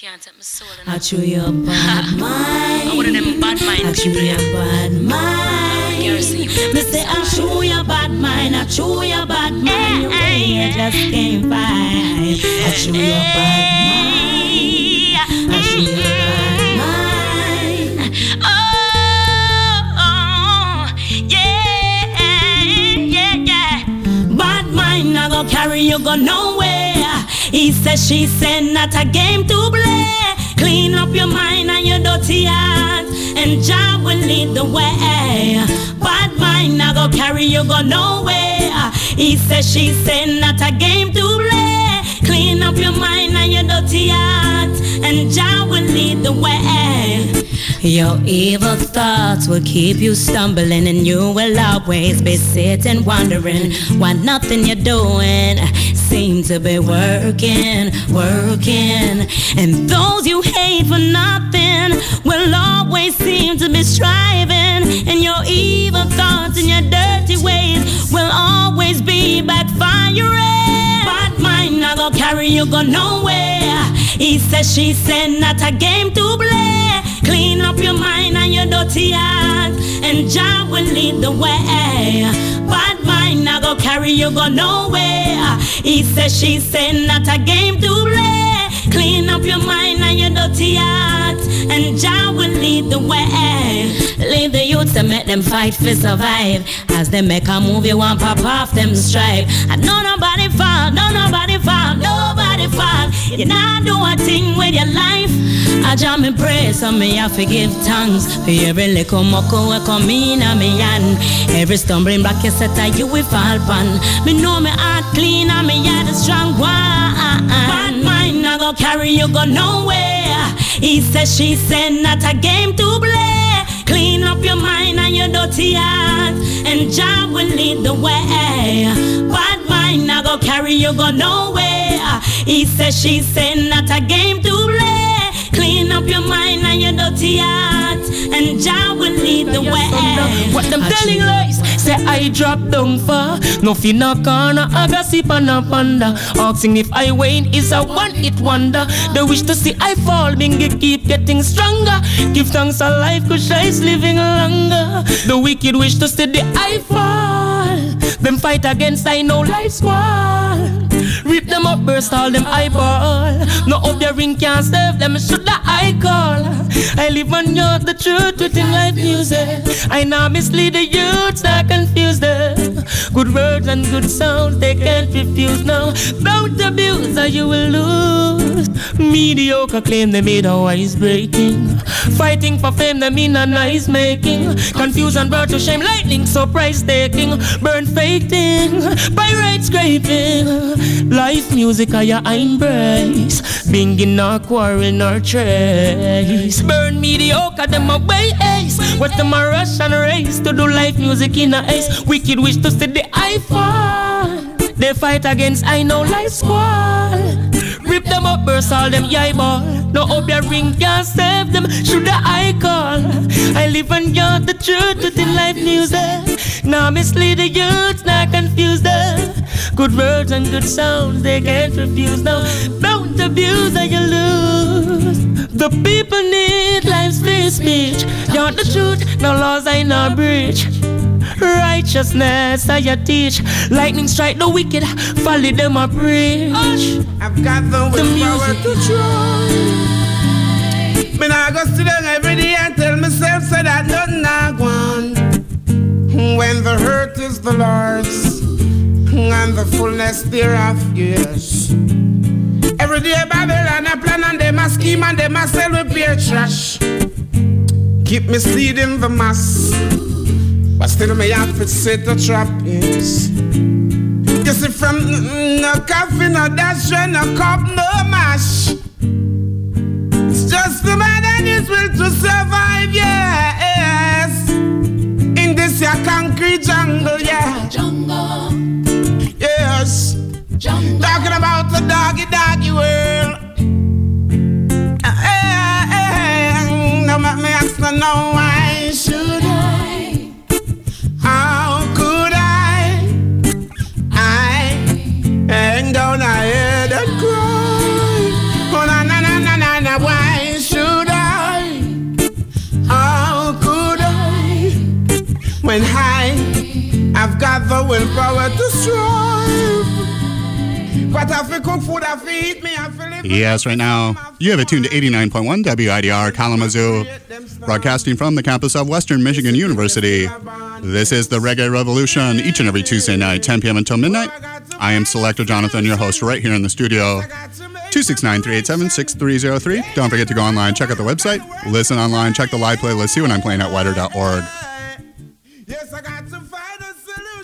can't take my soul. I chew your bad mind. I one them bad mind I chew your bad mind. Me say I chew your bad mind. I chew your bad mind. You just can't find. I chew your bad mind. I chew your bad mind. Carry you go nowhere. He said, she said, not a game to play. Clean up your mind and your dirty heart, and Jah will lead the way. Bad mind, I go carry you go nowhere. He said, she said, not a game to play. Clean up your mind and your dirty heart, and Jah will lead the way. Your evil thoughts will keep you stumbling, and you will always be sitting wondering why nothing you're doing seems to be working, working. And those you hate for nothing will always seem to be striving, and your evil thoughts and your dirty ways will always be backfiring. Bad mind, I go carry you go nowhere. He said, she said, not a game to play. Clean up your mind and your dirty heart, and Jah will lead the way. I go carry you go nowhere. He said, she said, not a game to play. Clean up your mind and your dirty heart, and Jah will lead the way. Leave the youth to make them fight for survive. As they make a move, you want pop off them stripe. And no nobody fall, no nobody fall, nobody fall. You not do a thing with your life. I jam me pray, so me have forgive tongues. for every little muckle we come in a me hand. Every stumbling block you set, I you will fall pan. Me know me heart clean and me heart is strong one. Bad mind, I go carry you go nowhere. He said, she said, not a game to play. Clean up your mind and your dirty heart, and Jah will lead the way. Bad mind, I go carry you go nowhere. He said, she said, not a game to play. Clean up your mind and your dirty heart, and Jah will lead the way. What them I telling lies? Say I drop down far. No in a corner, I got sip and a panda. Asking if I win is a one hit wonder. They wish to see I fall, bingy keep getting stronger. Give thanks a life, cause is living longer. The wicked wish to see the I fall. Them fight against I know life's wall. Them up, burst all them eyeball. No their ring can't save them, should the I call. I live on you the truth within life music. I now mislead the youths, I confuse them. Good words and good sound, they can't refuse now. Don't abuse or you will lose. Mediocre claim they made a wise breaking. Fighting for fame, they mean a nice making. Confusion brought to shame, lightning, so price taking. Burn fake thing, pirate scraping. Life music, I embrace. Bing in our quarrel, nor trace. Burn mediocre, them away ace. What them a rush and race to do life music in a ace. Wicked wish to see the I. They fight against I know life squall. Rip them up, burst all them eyeball. No up your ring can't save them. Should the I call? I live and got the truth within life music. Eh? Now mislead the youth, not confuse them. Eh? Good words and good sounds they can't refuse. Now don't abuse or you lose. The people need life's free speech. You want the truth, no laws I no breach. Righteousness I teach. Lightning strike the wicked, folly them a preach. I've got the The willpower music. to try. Me nah go sit down every day and tell myself say that nothing I want. When the hurt is the Lord's and the fullness thereof, yes. Every day Babylon a plan and them a scheme and them a sell with beer trash. Keep me seed in the mass, but still me have to set the trap, yes. You see, from no coffee, no dash, no cup, no mash. It's just the man and his will to survive, yes. In this here concrete jungle, yeah. Jungle. Yes. Jungle. Talking about the doggy doggy world. Eh, eh, eh, No, me ask no, no, why should to strive. But I feel cook food, I feel eat me, I feel live. Yes, right now, you have it tuned to 89.1 WIDR Kalamazoo, broadcasting from the campus of Western Michigan University. This is the Reggae Revolution, each and every Tuesday night, 10 p.m. until midnight. I am Selector Jonathon, your host, right here in the studio. 269-387-6303. Don't forget to go online, check out the website, listen online, check the live playlist, see what I'm playing at widr.org. Yes, I got some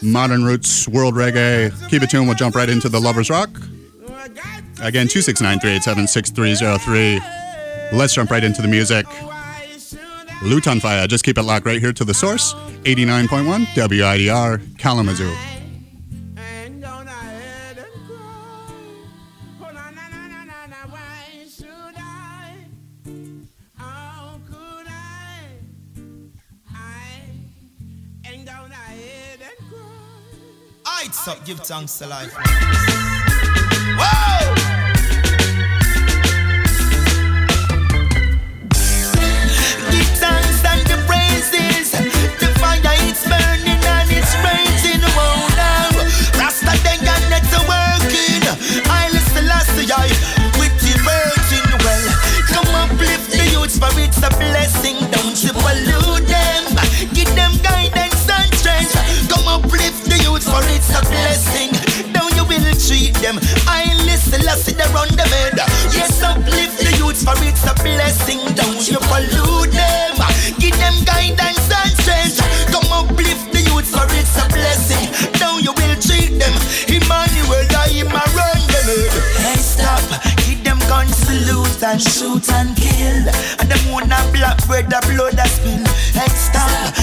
modern roots, world reggae. Keep it tuned. We'll jump right into the Lovers Rock. Again, 269 387 6303. Let's jump right into the music. Lutan Fyah. Just keep it locked right here to the source 89.1 WIDR Kalamazoo. It's up, give thanks to life. Whoa! a blessing. Now you will treat them. I listen, I see them run the bed. Yes, uplift the youth for it's a blessing. Don't you pollute them. Give them guidance and strength. Come uplift the youth for it's a blessing. Now you will treat them. Emmanuel, I am around them. Hey, stop. Give them guns, to lose and shoot and kill. And them wanna black bread, the blood that spill. Hey, stop.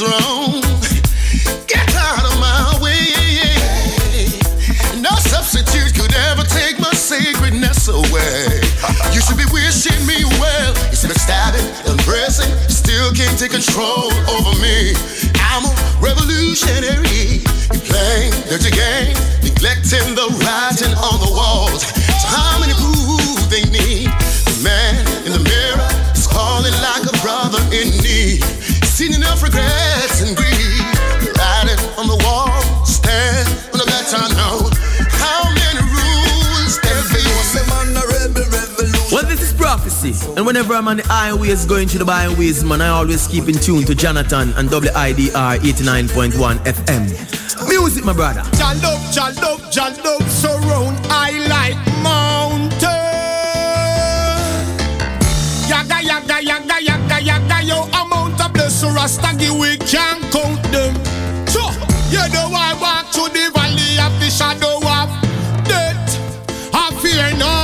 Get out of my way. No substitute could ever take my sacredness away. You should be wishing me well. Stabbing still can't take control over me. I'm a revolutionary. You playing dirty neglecting the writing on the walls. So how many they need? The man in the mirror is calling like a brother in singing of regrets and. Writing on the wall, stand on the Well, this is prophecy, and whenever I'm on the highways going to the byways, man, I always keep in tune to Jonathon and WIDR 89.1 FM. Music, my brother. bless Rastagi, we can't count them. So, you know I walk to the valley of the shadow of death. I fear not.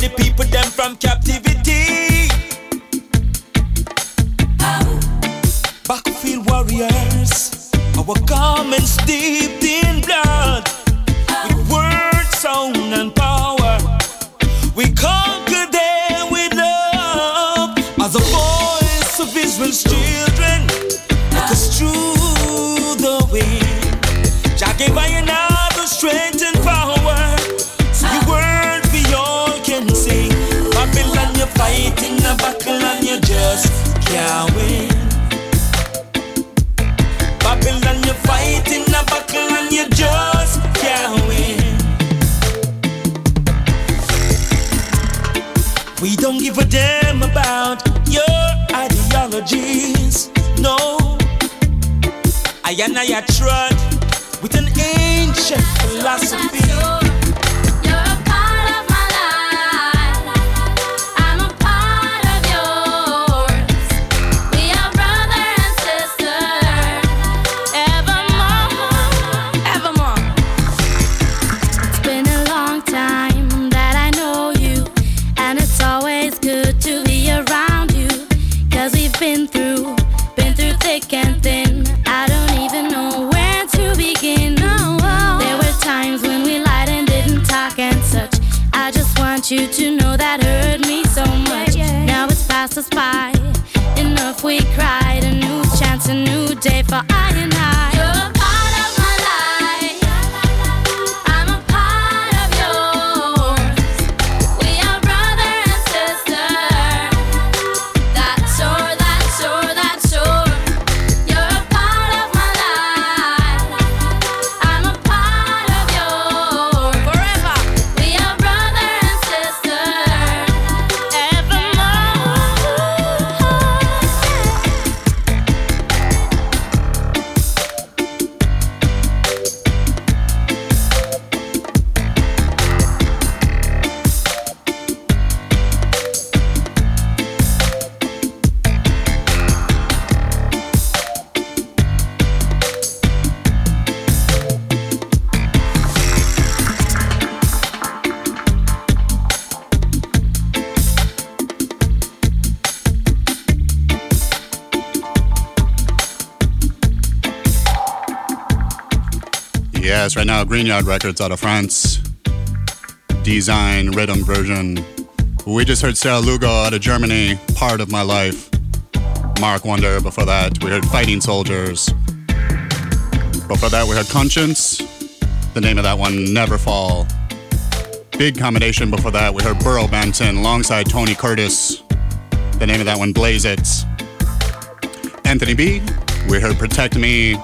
The people them from captivity. We don't give a damn about your ideologies. No, I and I are trod with an ancient philosophy. We cried. A new chance, a new day for I and Yes, right now, Greenyard Records out of France. Design, rhythm version. We just heard Sara Lugo out of Germany, Part of My Life. Mark Wonder, before that, we heard Fighting Soldiers. Before that, we heard Konshens. The name of that one, Never Fall. Big combination before that, we heard Burro Banton alongside Tony Curtis. The name of that one, Blaze It. Anthony B. We heard Protect Me.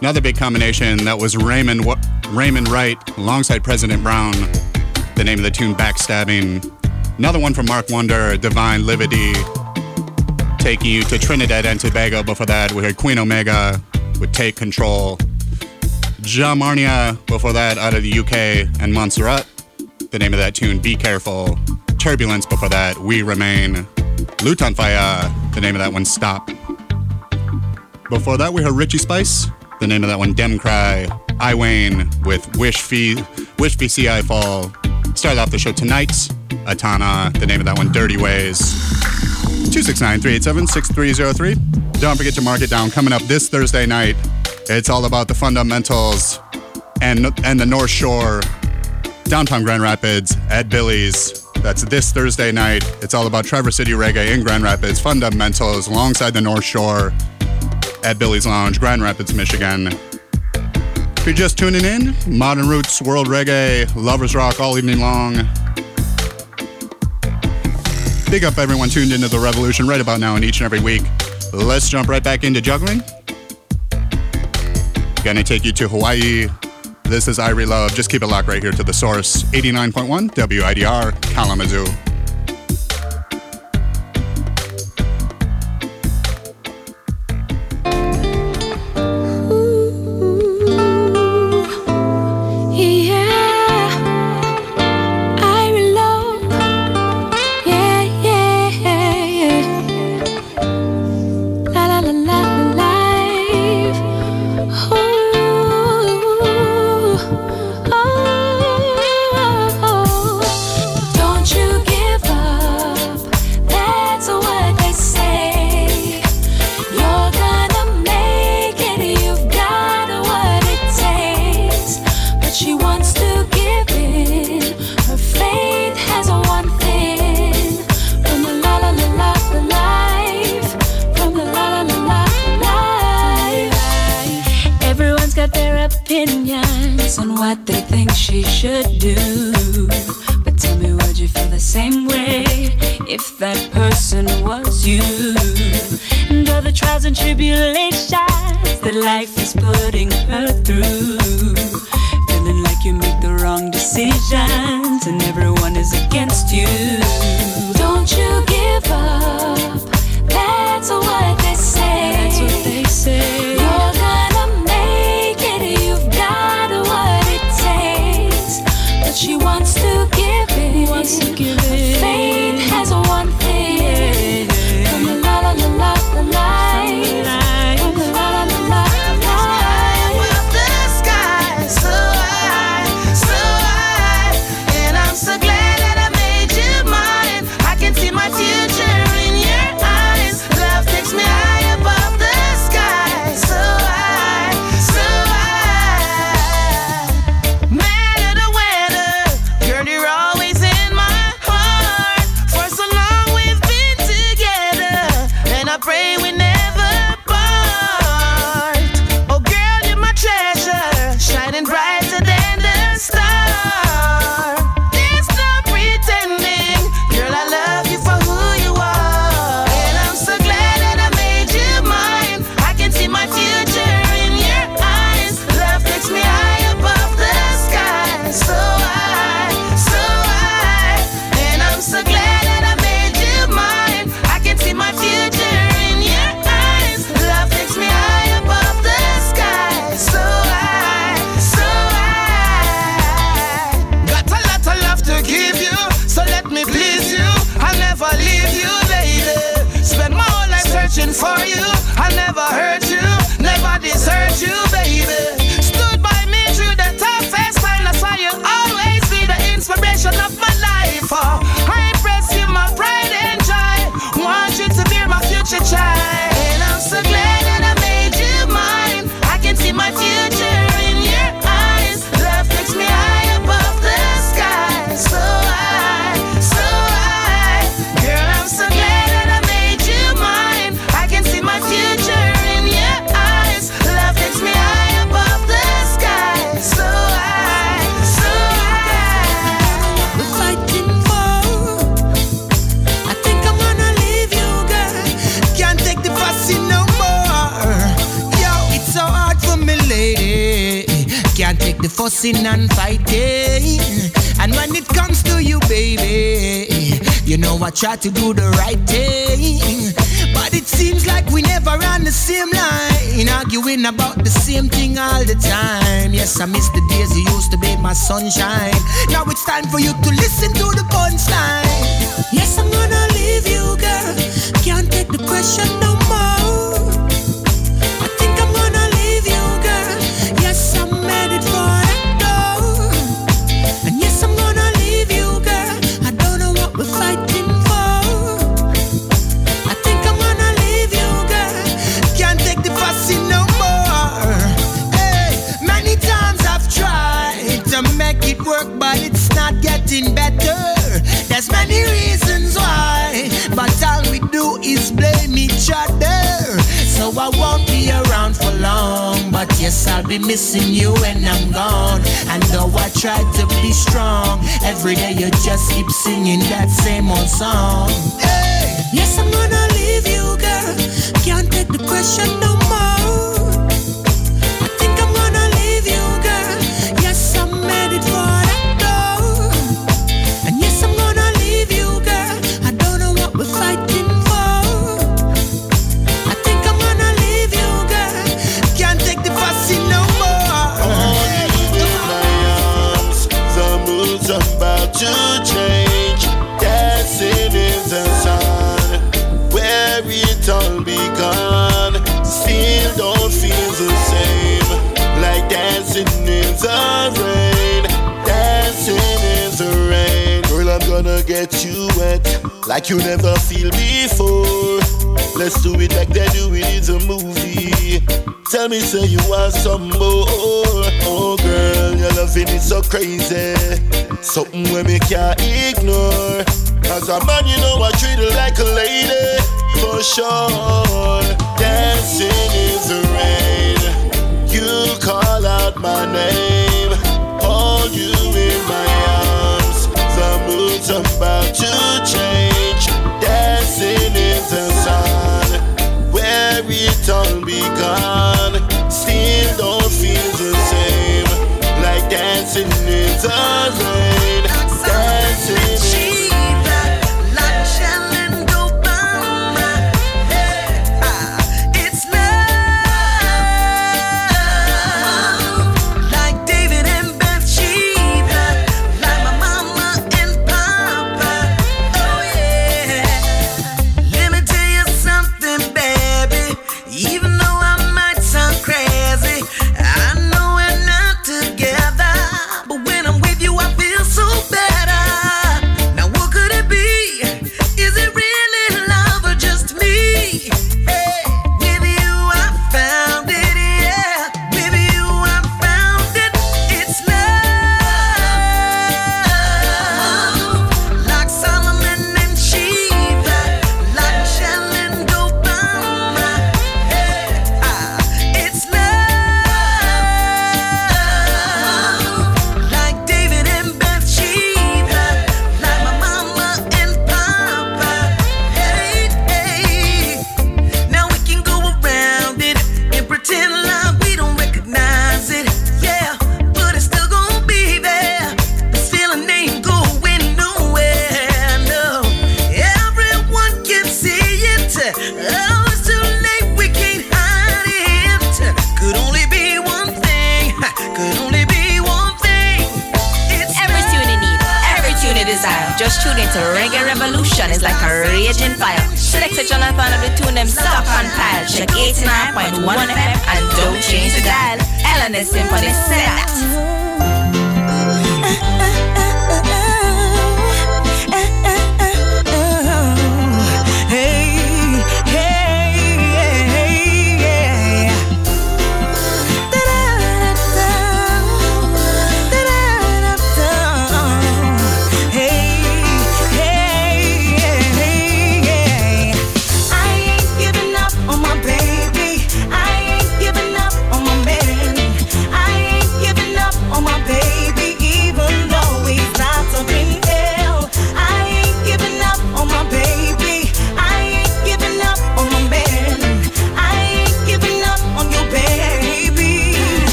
Another big combination that was Raymond Raymond Wright alongside Prezident Brown. The name of the tune Backstabbing. Another one from Mark Wonder, Divine Livity. Taking you to Trinidad and Tobago. Before that, we heard Queen Omega with Take Control. Jah Marnyah before that out of the UK and Montserrat. The name of that tune, Be Careful. Turbulence before that, We Remain. Lutan Fyah, the name of that one, Stop. Before that, we heard Richie Spice. The name of that one, Dem Cry. I Wayne with Wish Fee, Wish VC I Fall. Started off the show tonight. Etana, the name of that one, Dirty Ways. 269 387 6303. Don't forget to mark it down. Coming up this Thursday night, it's all about the fundamentals and, and the North Shore, downtown Grand Rapids at Billy's. That's this Thursday night. It's all about Traverse City Reggae in Grand Rapids, fundamentals alongside the North Shore at Billy's Lounge, Grand Rapids, Michigan. If you're just tuning in, Modern Roots, World Reggae, Lovers Rock all evening long. Big up everyone tuned into the revolution right about now and each and every week. Let's jump right back into juggling. Gonna take you to Hawaii. This is Irie Love. Just keep it locked right here to the source 89.1 WIDR Kalamazoo. fussing and fighting. And when it comes to you, baby, you know I try to do the right thing. But it seems like we never on the same line, arguing about the same thing all the time. Yes, I miss the days you used to be my sunshine. Now it's time for you to listen to the punchline. Yes, I'm gonna leave you, girl. Can't take the pressure no more. I won't be around for long. But yes, I'll be missing you when I'm gone. And though I try to be strong, every day you just keep singing that same old song. Hey. Yes, I'm gonna leave you, girl. Can't take the pressure no more. get you wet like you never feel before. Let's do it like they do it in the movie. Tell me, say you want some more. Oh, girl, your loving is so crazy. Something we me can't ignore. As a man, you know I treat her like a lady for sure. Dancing is the rain, You call out my name. it's about to change. Dancing in the sun, where it all begun. Still don't feel the same, like dancing in the rain. Dancing.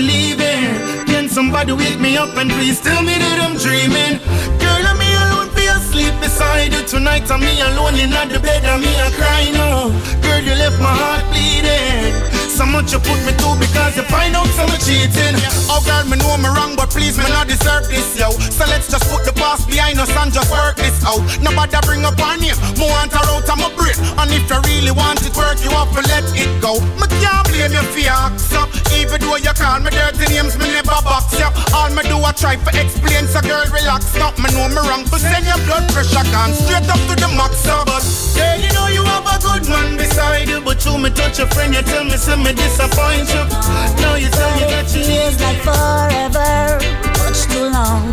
Can somebody wake me up and please tell me that I'm dreaming? Girl, I'm me alone for your sleep beside you tonight. I'm me alone in the bed, I'm me a crying now. Girl, you left my heart bleeding. So much you put me through because you find out some much cheating. Oh, girl, me know me wrong, but please, me not deserve this, yo. So let's just put past behind us and just work this out. Nobody bring up our name, more want her out of my brain. And if you really want it work, you have to let it go. Me can't blame you for your so even though you call me dirty names, me never box you. All me do I try for explain, so girl relax, not me know me wrong, but send your blood pressure gone straight up to the max, so but girl, you know you have a good man beside you, but you me touch a friend, you tell me say me disappoint you. Now you tell me that you need like forever, much too long,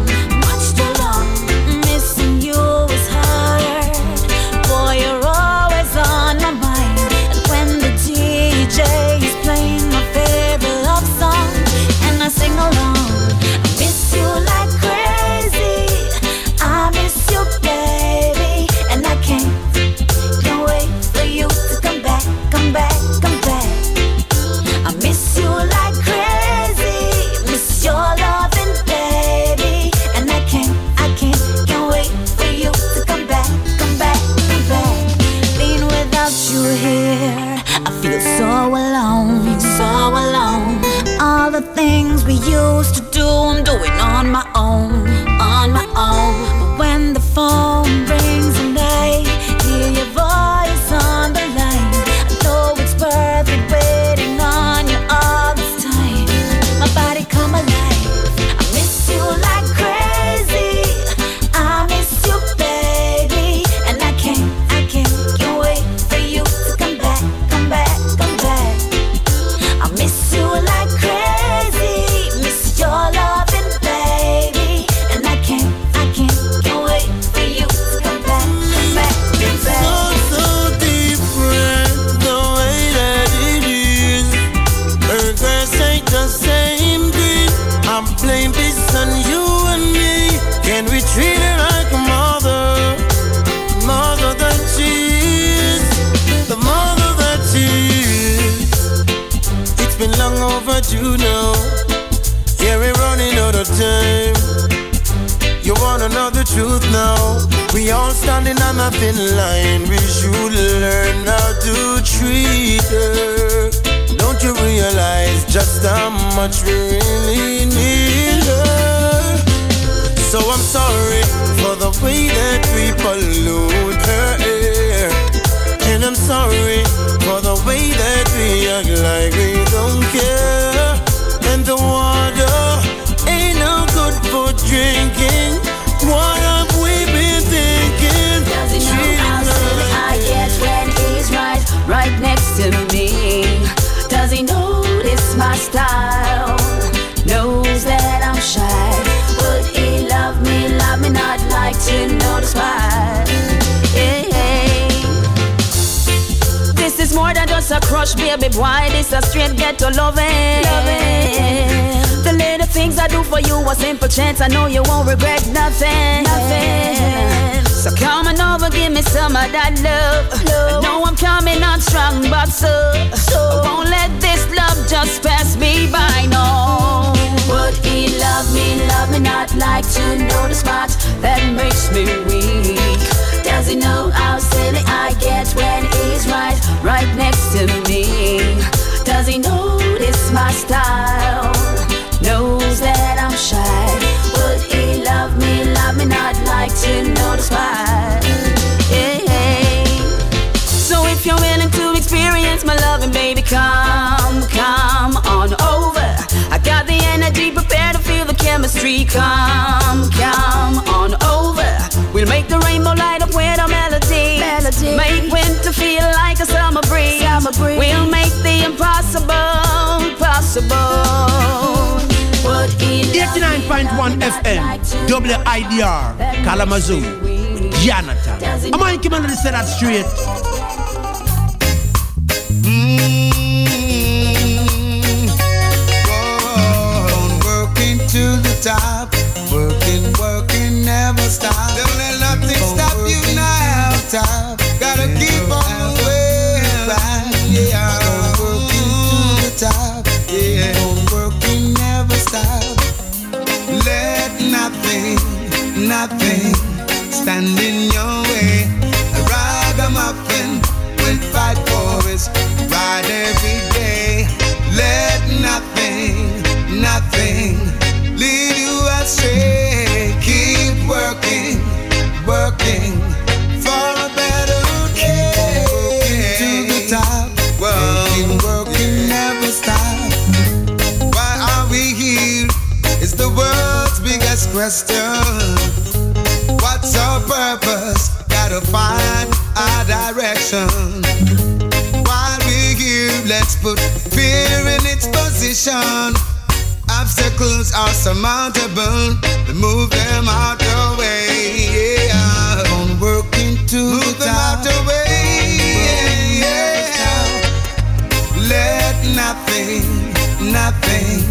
now. Yeah, we're running out of time. You wanna know the truth now? We all standing on a thin line. We should learn how to treat her. Don't you realize just how much we really need her? So I'm sorry for the way that we pollute her air. And I'm sorry for the way that we act like we don't care. Drinking. What have we been thinking? Does he know how silly I get when he's right, right next to me? Does he notice my style? Knows that I'm shy. Would he love me, love me not like to notice why? This is more than just a crush, baby boy. This a straight ghetto loving. Little things I do for you, a simple chance. I know you won't regret nothing. Nothing. So come on over, give me some of that love. I know I'm coming on strong, but so, so I won't let this love just pass me by. No. Would he love me, love me not like to know the spot that makes me weak? Does he know how silly I get when he's right, right next to me? Does he notice my style? Knows that I'm shy. Would he love me, love me not like to notice why? Yeah. So if you're willing to experience my loving, baby, come, come on over. I got the energy prepared to feel the chemistry. Come, come on over. We'll make the rainbow light up with a melody. melody. Make winter feel like a summer breeze. Summer breeze. We'll make the impossible possible. Would he love me, 89.1 FM, WIDR, Kalamazoo, Jonathon. I'm on coming to say that straight. working to the top. Working, working, never stop. Don't let nothing stop you now. Top. stand in your way. A ragamuffin will fight for his right every day. Let nothing, nothing lead you astray. Keep working, working for a better day. Working to the top. Working, never stop. Why are we? It's the world's biggest question. Direction. While we here, let's put fear in its position. Obstacles are surmountable. Move them out the way. Yeah. On working to Move them out the way. Yeah. Let nothing, nothing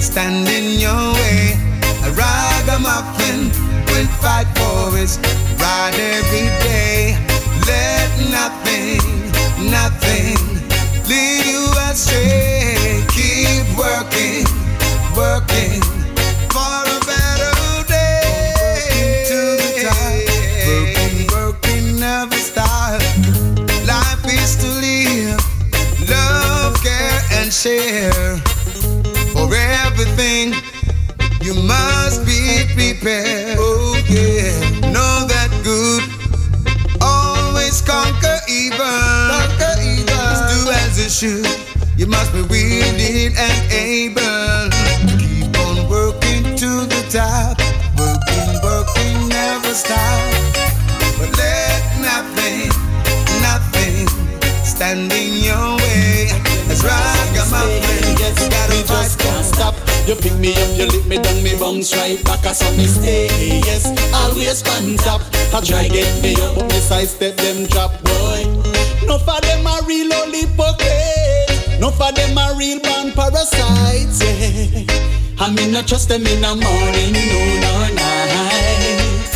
stand in your way. A ragamuffin will fight for his right every day. Let nothing, nothing lead you astray. Keep working, working for a better day. Never stop. Life is to live, love, care, and share. Conquer evil. Conquer evil. Just do as it should. You must be willing and able. Keep on working to the top. Working, working, never stop. But let nothing, nothing stand in your way. As ragamuffin, Yes, you gotta fight just can't stop. You pick me up, you lift me down, me bounce right back. I saw me stay, yes, always on top. I try get me up, but me sidestep them drop, boy. No for them a real only hypocrite. No for them a real born parasites, yeah. I mean, not trust them in the morning, noon or night.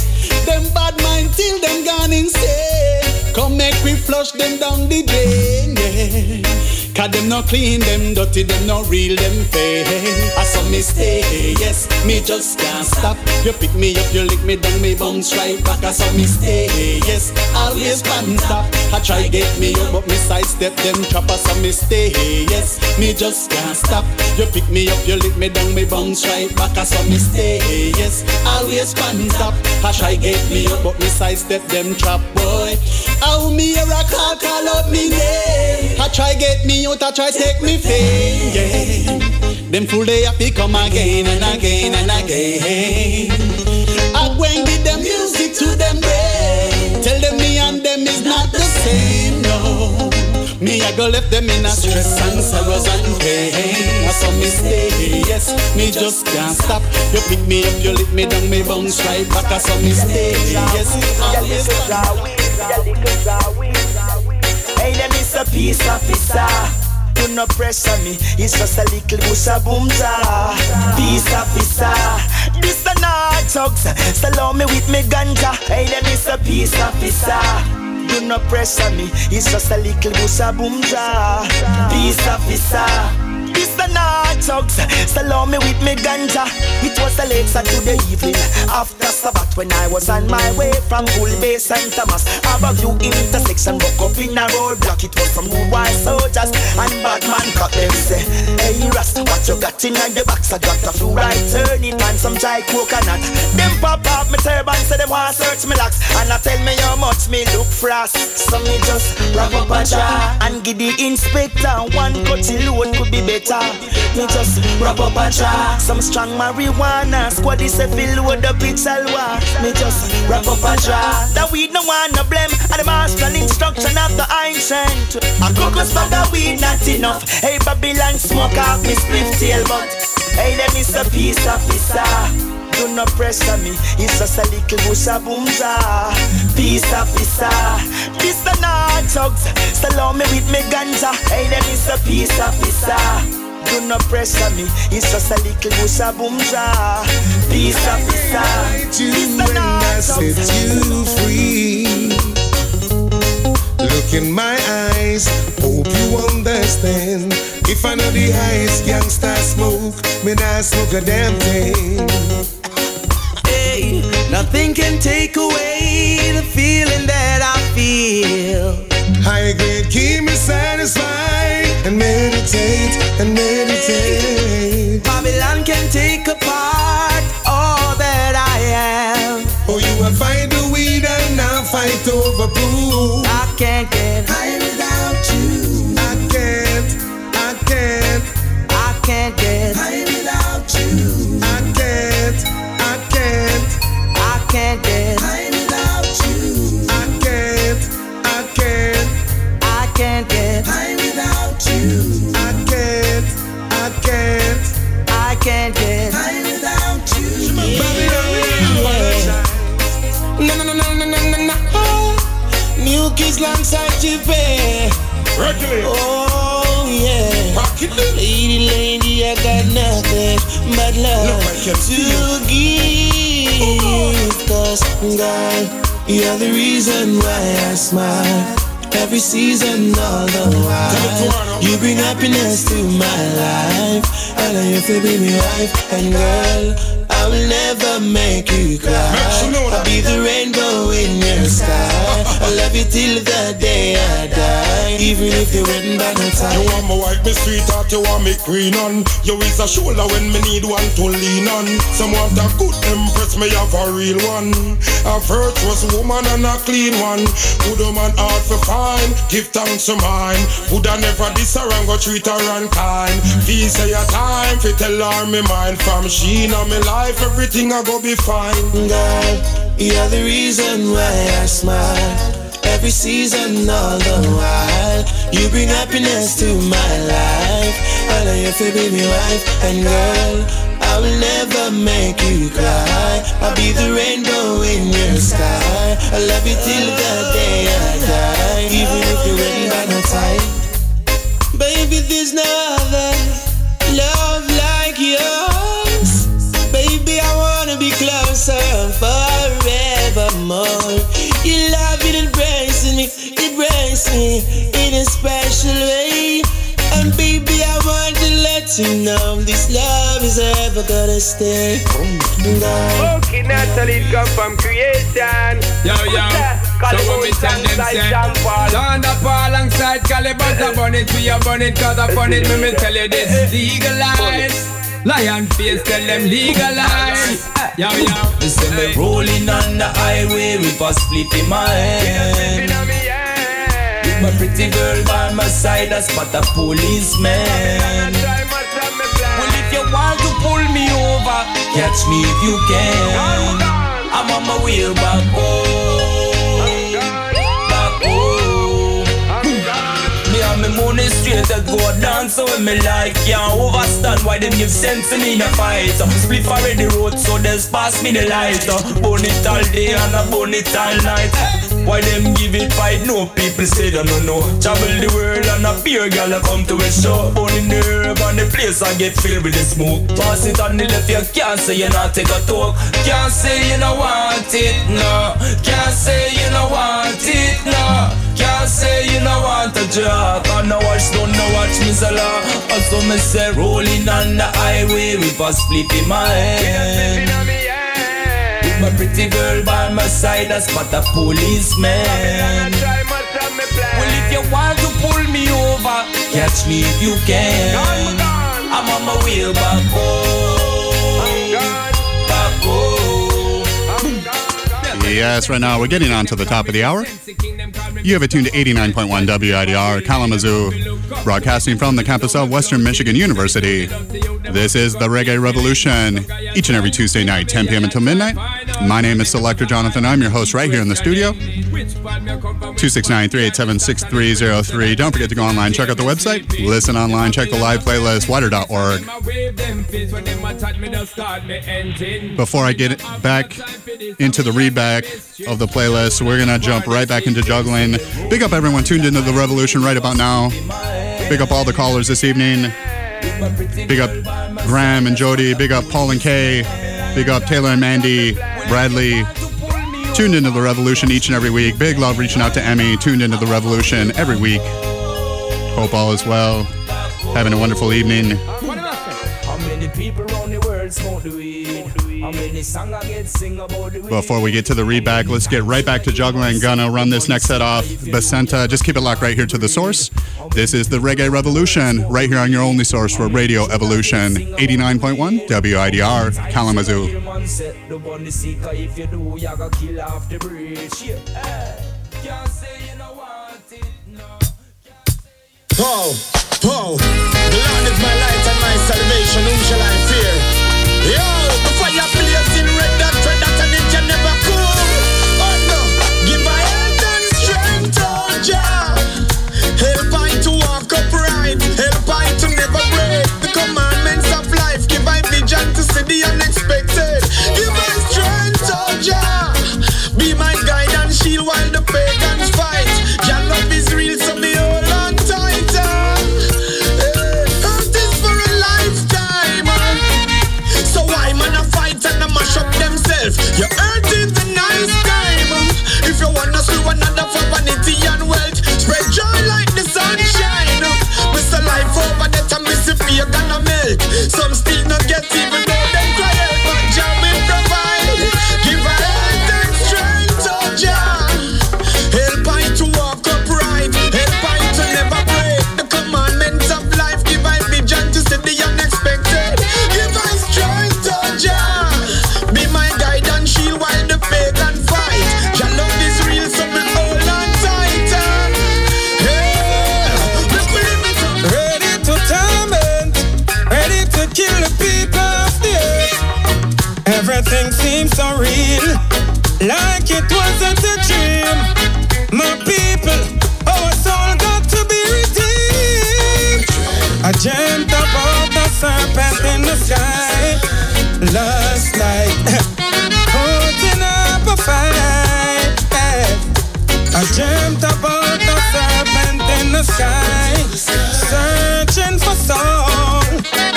Them bad mind till them gone insane. Come make we flush them down the drain, yeah. Cause them not clean, them dirty, them not real, them fake. I saw me stay, yes, me just can't stop. You pick me up, you lick me down, me bounce right back. I saw me stay, yes, always can't stop. I try get me up, but me sidestep them trap. I saw me stay, yes, me just can't stop. You pick me up, you lick me down, me bounce right back. I saw me stay, yes, always can't stop. I try get me up, but me sidestep them trap, boy. How me hear a call, call out me name. I try get me out, I try take me fame, yeah. Them fool they have to come again and again and again. I go and give them music to them brain. Tell them me and them is not the same, no. Me I go left them in a stress and sorrows and pain. I saw me stay, yes, me just can't stop. You pick me up, you lift me down, me bounce right back. I saw me stay, yes, always. Hey, them is a peace officer. Do not pressure me, it's just a little busa boomza. Peace officer, this the night talks. Salome with me ganja. Hey, them is a peace officer. Do not pressure me, it's just a little busa boomza. Peace officer. This the night talks, Salome with me ganja. It was the late Saturday evening after Sabbath when I was on my way from Bull Bay St. Thomas. Above you intersection, broke up in a roadblock. It was some new white soldiers and bad man cut them say, Hey Ras, what you got in your box? I got a few right turn it and some dry coconut. Them pop up my turban, say them want search me locks and I tell me how much me look frost. So me just wrap up a jar and give the inspector one cutty load could be better. Me just wrap up a jar, some strong marijuana. Squad is a fill with the big salwa. Me just wrap up a jar. That weed no one no blame. And the master instruction of the ancient. A crocus bag of weed not enough. Hey Babylon smoke out me split tail but. Hey them is a peace officer. Do not pressure me, it's just a little busa boomza. Peace officer, this the night thugs. Salome with me ganja. Hey, them is a peace officer. Do not pressure me, it's just a little busa boomza. Peace officer, this the when I night set you free. Look in my eyes, hope you understand. If I know the highest gangsta smoke, me not smoke a damn thing. Hey, nothing can take away the feeling that I feel. High grade keep me satisfied to give. Cause, God, you're the reason why I smile. Every season, all the while, you bring happiness to my life. And I you to be my wife. And girl, I will never make you cry. I'll be the rainbow in your sky. I love you till the day I die. Even if you're written by the time. You want my wife, me sweetheart, you want me queen on. You is a shoulder when me need one to lean on. Some want a good empress, me have a real one. A virtuous woman and a clean one. Good woman hard for fine, give thanks to mine. Would I never diss her and go treat her unkind. Feel say a time, fi tell her me mind. From she in me life, everything I go be fine. God, you're the reason why I smile. Every season, all the while, you bring happiness to my life. I know you feel be my wife, and girl, I will never make you cry. I'll be the rainbow in your sky. I love you till the day I die, even if you're ready by the time. Baby, there's no other me, it breaks me in a special way. And baby, I want to let you know this love is ever gonna stay. God. Okay, Natalie, it come from creation. Yo, yo. So when we tell them say John the Paul alongside Collie Buddz I burn it, we a burn it cause I burn it Me me tell you this Legalize Lion face tell them legalize Yo yo They say me rolling on the highway with a split in my hand With my pretty girl by my side I spot a policeman. Well if you want to pull me over Catch me if you can. I'm on my way back home to go dance when me like can't overstand Why them give sense in me in a fight Split already road so just pass me the light Burn it all day and I burn it all night why them give it fight? No people say they don't know. Travel the world and a beer a come to a show. Born in the herb and the place I get filled with the smoke. Pass it on the left, you can't say you not take a talk. Can't say you no want it, no. Can't say you no want it, no. Can't say you want a job. Watch, don't no watch me me say rolling on the highway with a split in my. With my pretty girl by my side, a policeman. Well, if you want to pull me over, catch me if you can. I'm on my way back home. Back home. Yes, right now we're getting on to the top of the hour. You have it tuned to 89.1 WIDR Kalamazoo, broadcasting from the campus of Western Michigan University. This is the Reggae Revolution, each and every Tuesday night, 10 p.m. until midnight. My name is Selector Jonathon. I'm your host right here in the studio. 269-387-6303. Don't forget to go online, check out the website, listen online, check the live playlist, widr.org. Before I get back into the read back of the playlist, we're to jump right back into juggling. Big up everyone tuned into the revolution right about now. Big up all the callers this evening. Big up Graham and Jody. Big up Paul and Kay. Big up Taylor and Mandy, Bradley. Tuned into the revolution each and every week. Big love reaching out to Emmy. Tuned into the revolution every week. Hope all is well. Having a wonderful evening. Before we get to the read back, let's get right back to juggling. Gonna run this next set off. Basenta, just keep it locked right here to the source. This is the Reggae Revolution, right here on your only source for Radio Evolution, 89.1 WIDR, Kalamazoo. Man set the bunny seeker if you do, you gotta kill off the bridge. Yeah. Can't say you know want it, no. Oh, oh, the Lord is my light and my salvation, whom shall I fear? Yo, the fire blazing red, that red, that and it never you gonna make. Some still not get even sky, searching for song,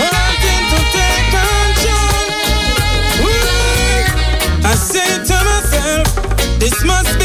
wanting to take control. I say to myself, this must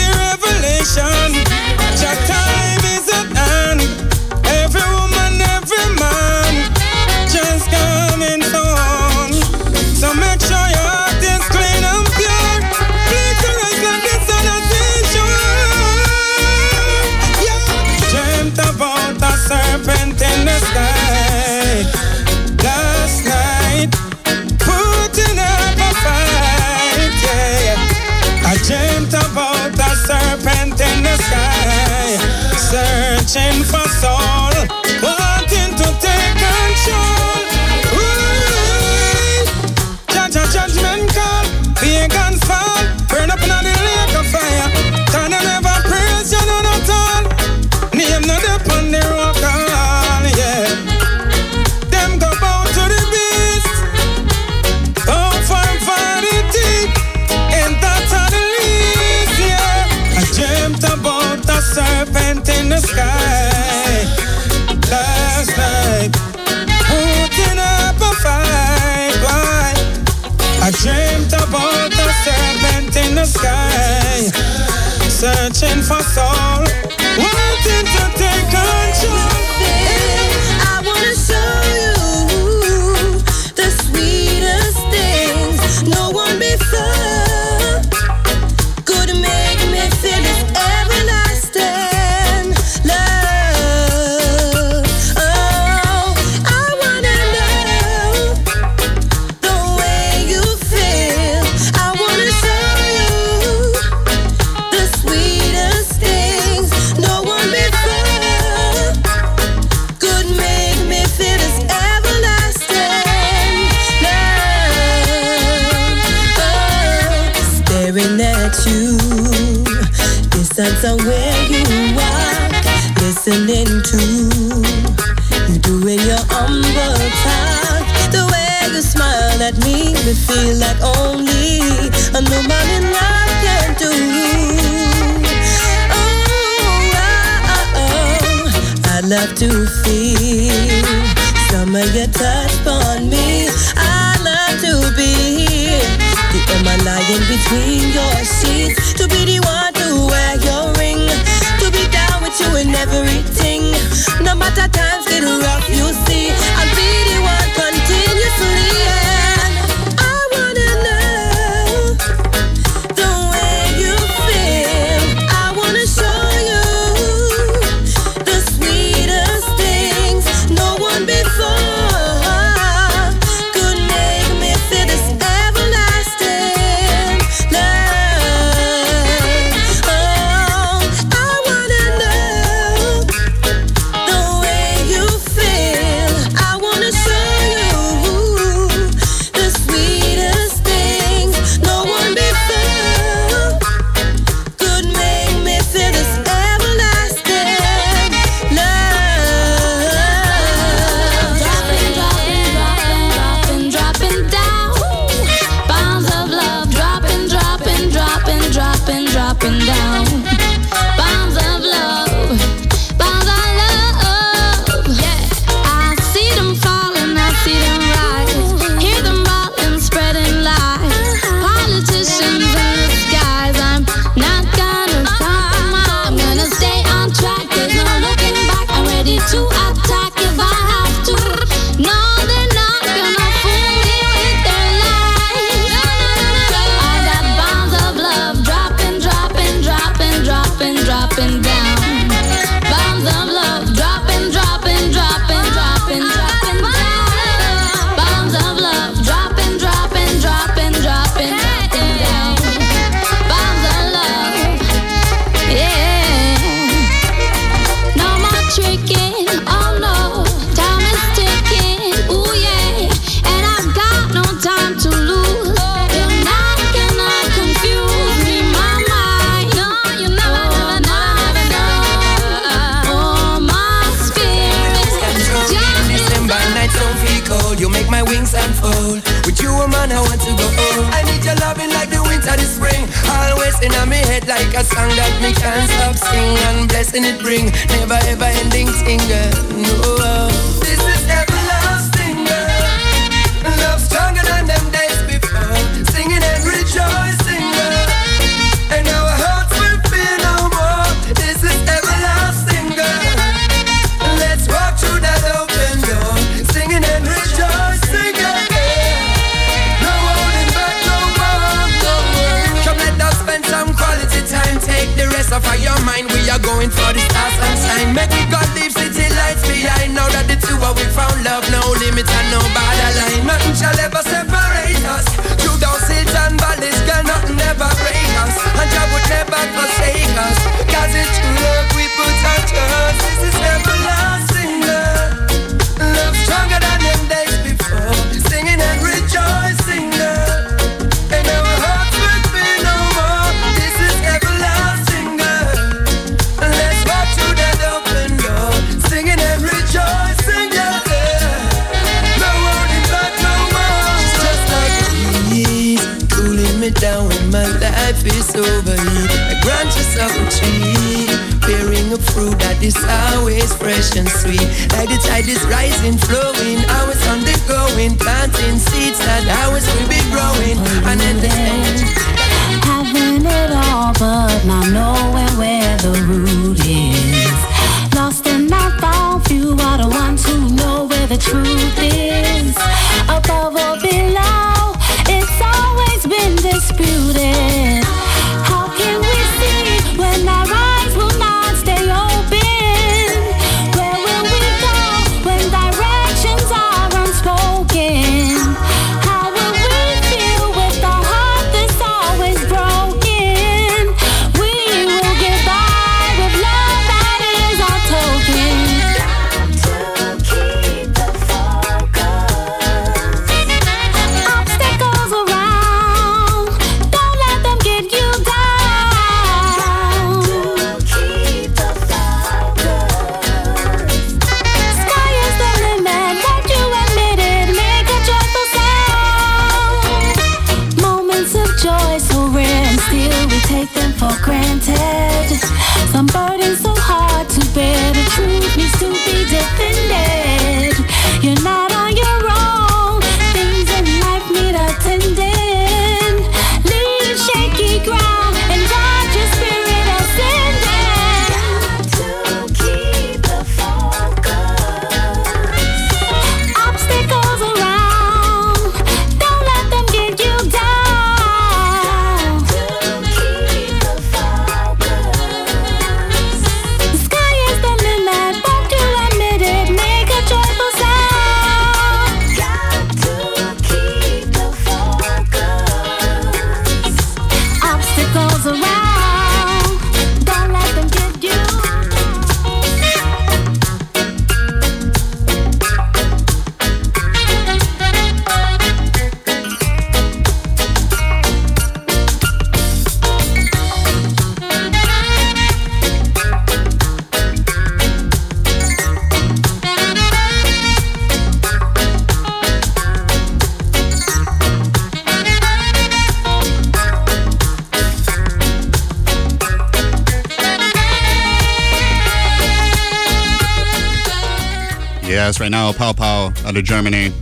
out of Germany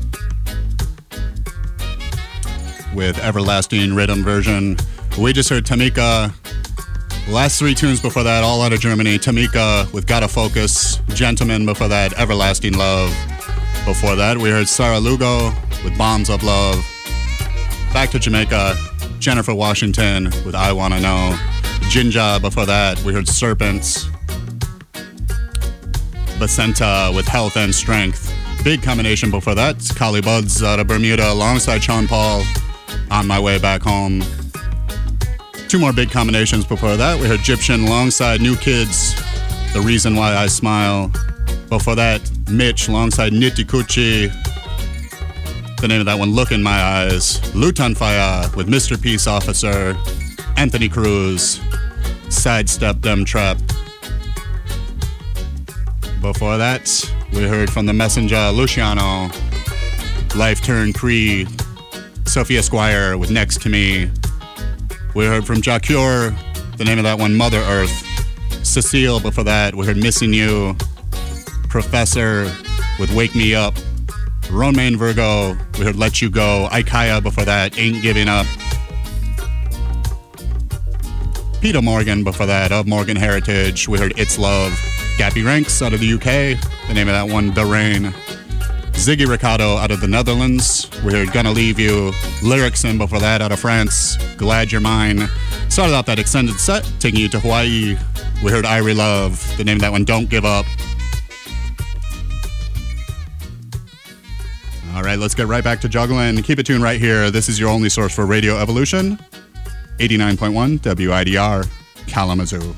with Everlasting Rhythm version. We just heard Tamika. Last three tunes before that, all out of Germany. Tamika with Gotta Focus, Gentleman before that, Everlasting Love. Before that, we heard Sara Lugo with Bombs of Love. Back to Jamaica, Jennifer Washington with I Wanna Know. Jinja before that, we heard Serpents. Basenta with Health and Strength big combination before that. It's Collie Buddz uh, out of Bermuda alongside Sean Paul on my way back home. Two more big combinations before that. We heard Gyptian alongside New Kidz, The Reason Why I Smile. Before that, Mitch alongside Nitty Kutchie. The name of that one, Look in My Eyes. Lutan Fyah with Mr. Peace Officer, Anthony Cruz, Sidestep Them Trap. Before that, we heard from the messenger Luciano, Life Turn Cree, Sophia Squire with Next to Me. We heard from Jah Cure, the name of that one, Mother Earth. Ce'Cile, before that, we heard Missing You, Professor with Wake Me Up, Romain Virgo, we heard Let You Go, Ikaya before that, Ain't Giving Up. Peetah Morgan before that, of Morgan Heritage, we heard It's Love. Gappy Ranks out of the UK, the name of that one, The Rain. Ziggi Recado out of the Netherlands, We're Gonna Leave You. Lyricson before that out of France, Glad You're Mine. Started off that extended set, taking you to Hawaii. We heard Irie Love, the name of that one, Don't Give Up. All right, let's get right back to juggling. Keep it tuned right here. This is your only source for Radio Evolution, 89.1 WIDR, Kalamazoo.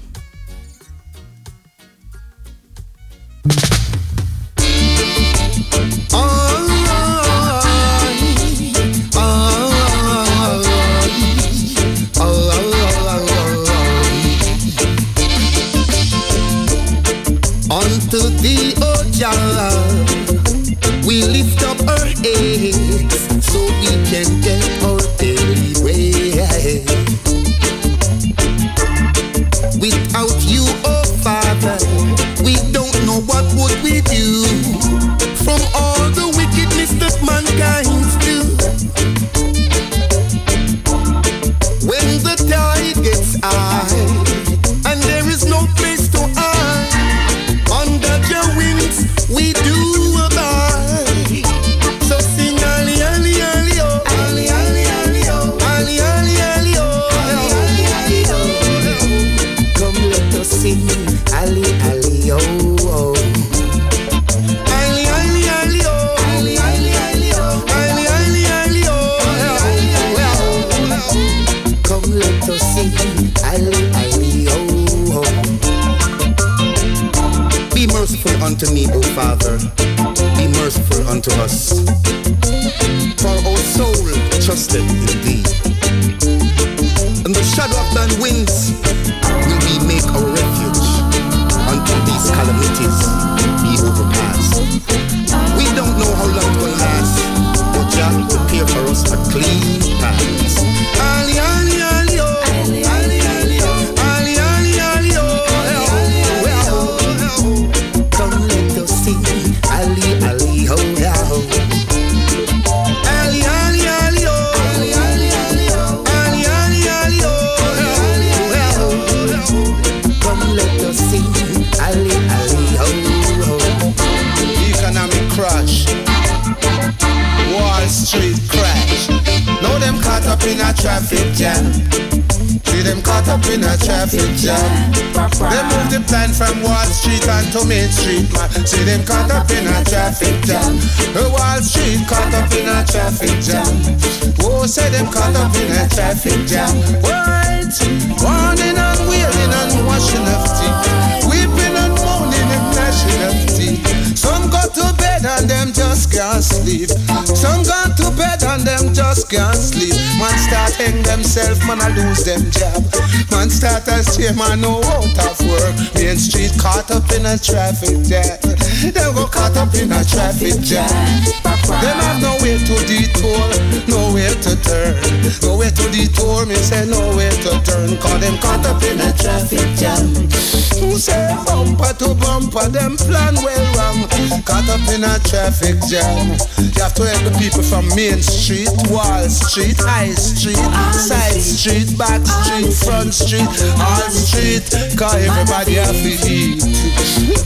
Traffic jam. You have to help the people from Main Street, Wall Street, High Street, Side Street, Back Street, Front Street, All Street. Cause everybody have to eat.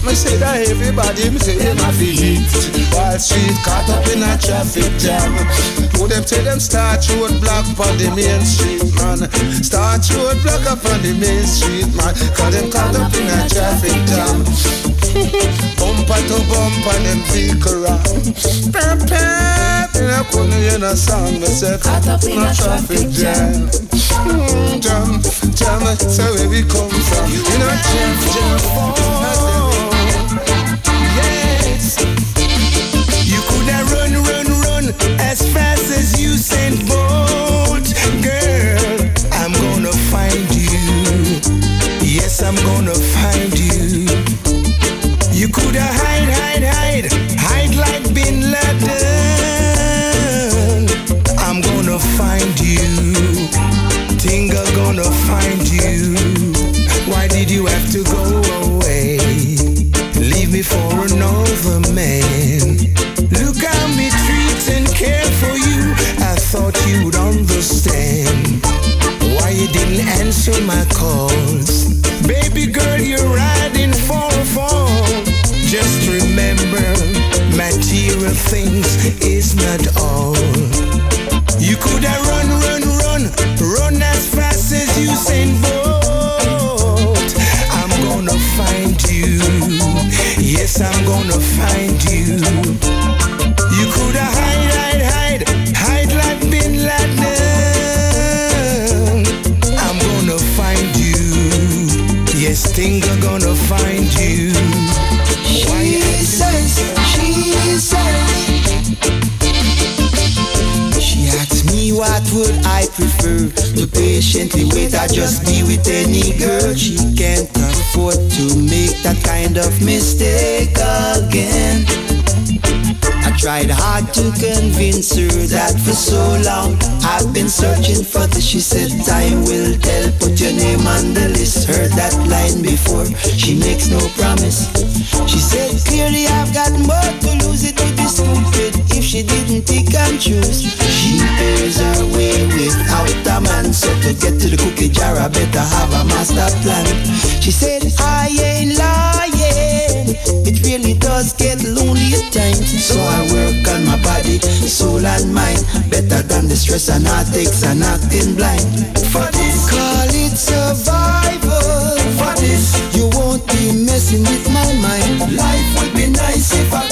Me say that everybody, me say them have to eat. Wall Street caught up in a traffic jam. Who them tell them start road block on the main street, man. Start road block up on the main street, man. Cause them caught up in a traffic jam. Bumper to bumper, them vehicle run. Prepare, and I couldn't hear no song, me say caught up in a traffic jam. Mm, Jam, jam, so where we come from. In a traffic jam. Yes. You coulda run, run, run as fast as Usain Bolt, girl. I'm gonna find you. Yes, I'm gonna find you. You gonna find you. Why did you have to go away? Leave me for another man. Look how me treat and care for you. I thought you'd understand why you didn't answer my calls. Baby girl, you're riding for a fall. Just remember, material things is not all. You could have run, run, run, run Usain Bolt. I'm gonna find you. Yes, I'm gonna find you. You prefer To patiently wait or just be with any girl She can't afford to make that kind of mistake again I tried hard to convince her that for so long I've been searching for this. She said time will tell. Put your name on the list. Heard that line before. She makes no promise. She said clearly I've got more to lose. It would this stupid she didn't pick and choose. She pays her way without a man. So to get to the cookie jar, I better have a master plan. She said I ain't lying. It really does get lonely at times. So I work on my body, soul and mind. Better than the stress and heartaches and acting blind. For this, call it survival. For this, you won't be messing with my mind. Life would be nice if I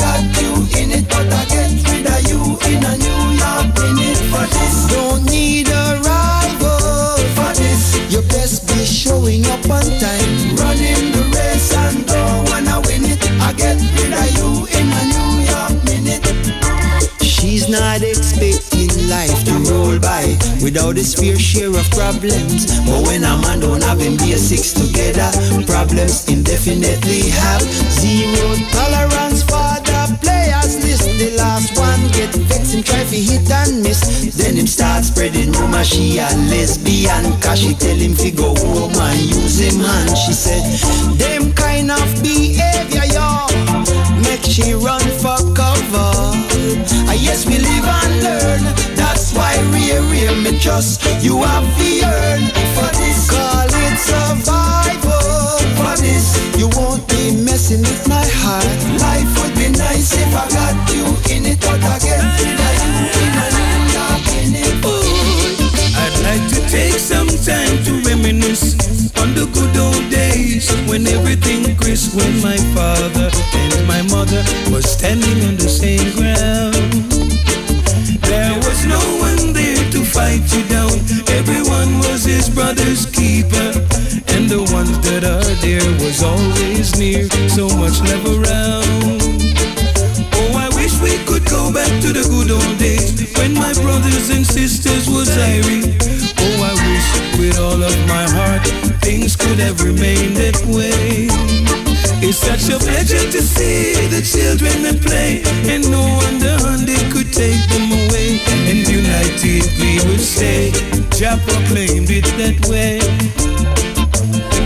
in a New York minute. This, don't need a rival. For this, you best be showing up on time. Running the race and don't wanna win it. I get rid of you in a New York minute. She's not expecting life to roll by without his fair share of problems. But when a man don't have him basics together, problems indefinitely have zero tolerance The last one get vexed and try to hit and miss. Then him start spreading rumor she a lesbian. Cause she tell him fi go home and use him hand. She said, them kind of behavior, y'all, make she run for cover. I yes, we live and learn. That's why real, real me trust you have to earn. For this, call it survival. For this, you won't be messing with my heart. Life would be nice if I got I'd like to take some time to reminisce on the good old days when everything crisp, when my father and my mother was standing on the same ground. There was no one there to fight you down. Everyone was his brother's keeper, and the ones that are there was always near. So much love around. Back to the good old days when my brothers and sisters was irate. Oh, I wish with all of my heart things could have remained that way. It's such a pleasure to see the children at play, and no wonder they could take them away. And united we would stay. Jah proclaimed it that way.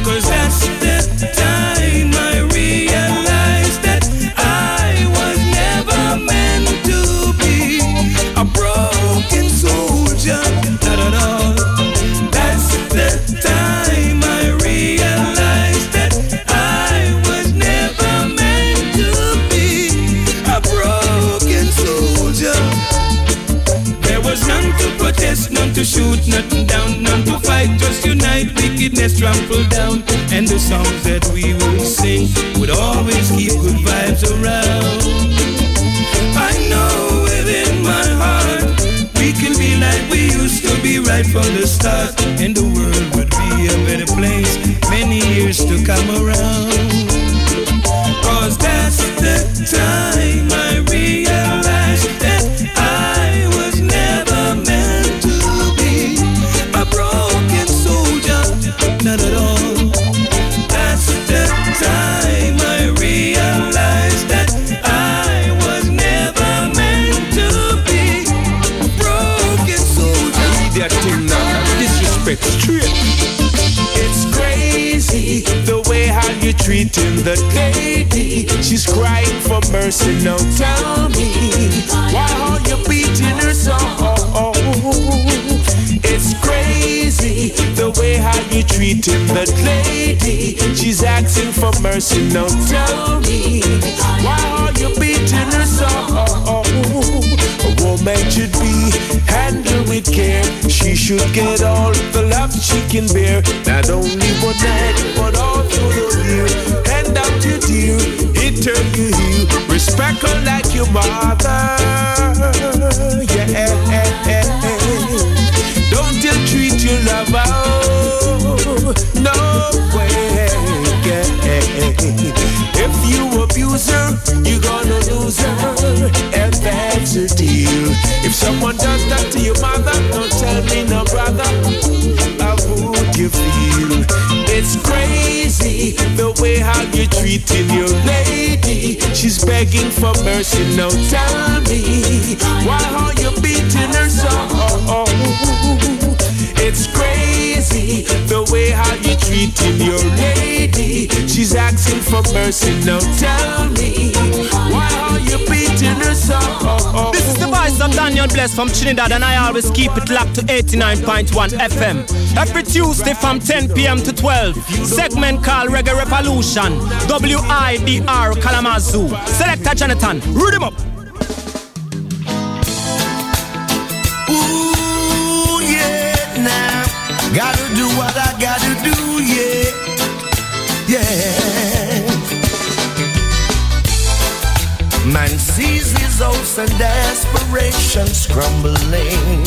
Cause that's to be a broken soldier There was nothing to protest nothing to shoot, nothing down, none to fight. Just unite, wickedness trample down. And the songs that we would sing would always keep good vibes around. I know be right from the start, and the world would be a better place many years to come around. The lady. She's crying for mercy. Now tell me, why are you beating her so? It's crazy the way how you treating the lady. She's asking for mercy. Now tell me, why are you beating her so? A woman should be handled with care. She should get all the love she can bear. Not only one night, but all through the year. Turn you. Respect her like your mother. Yeah. Eh, eh, eh, Don't ill treat your lover. Oh. No way. If you abuse her, you're gonna lose her. And that's the deal. If someone does that to your mother, don't tell me no brother. How would you feel? It's crazy the way how you're treating your lady. She's begging for mercy. Now tell me why are you beating her so? It's crazy the treating your lady. She's asking for mercy. Now tell me why are you beating her so? This is the voice of Daniel Bless from Trinidad, and I always keep it locked to 89.1 FM. Every Tuesday from 10 p.m. to 12, segment called Reggae Revolution, WIDR Kalamazoo. Selector Jonathon, root him up. Ooh, yeah, now. Gotta do what I gotta and aspirations crumbling.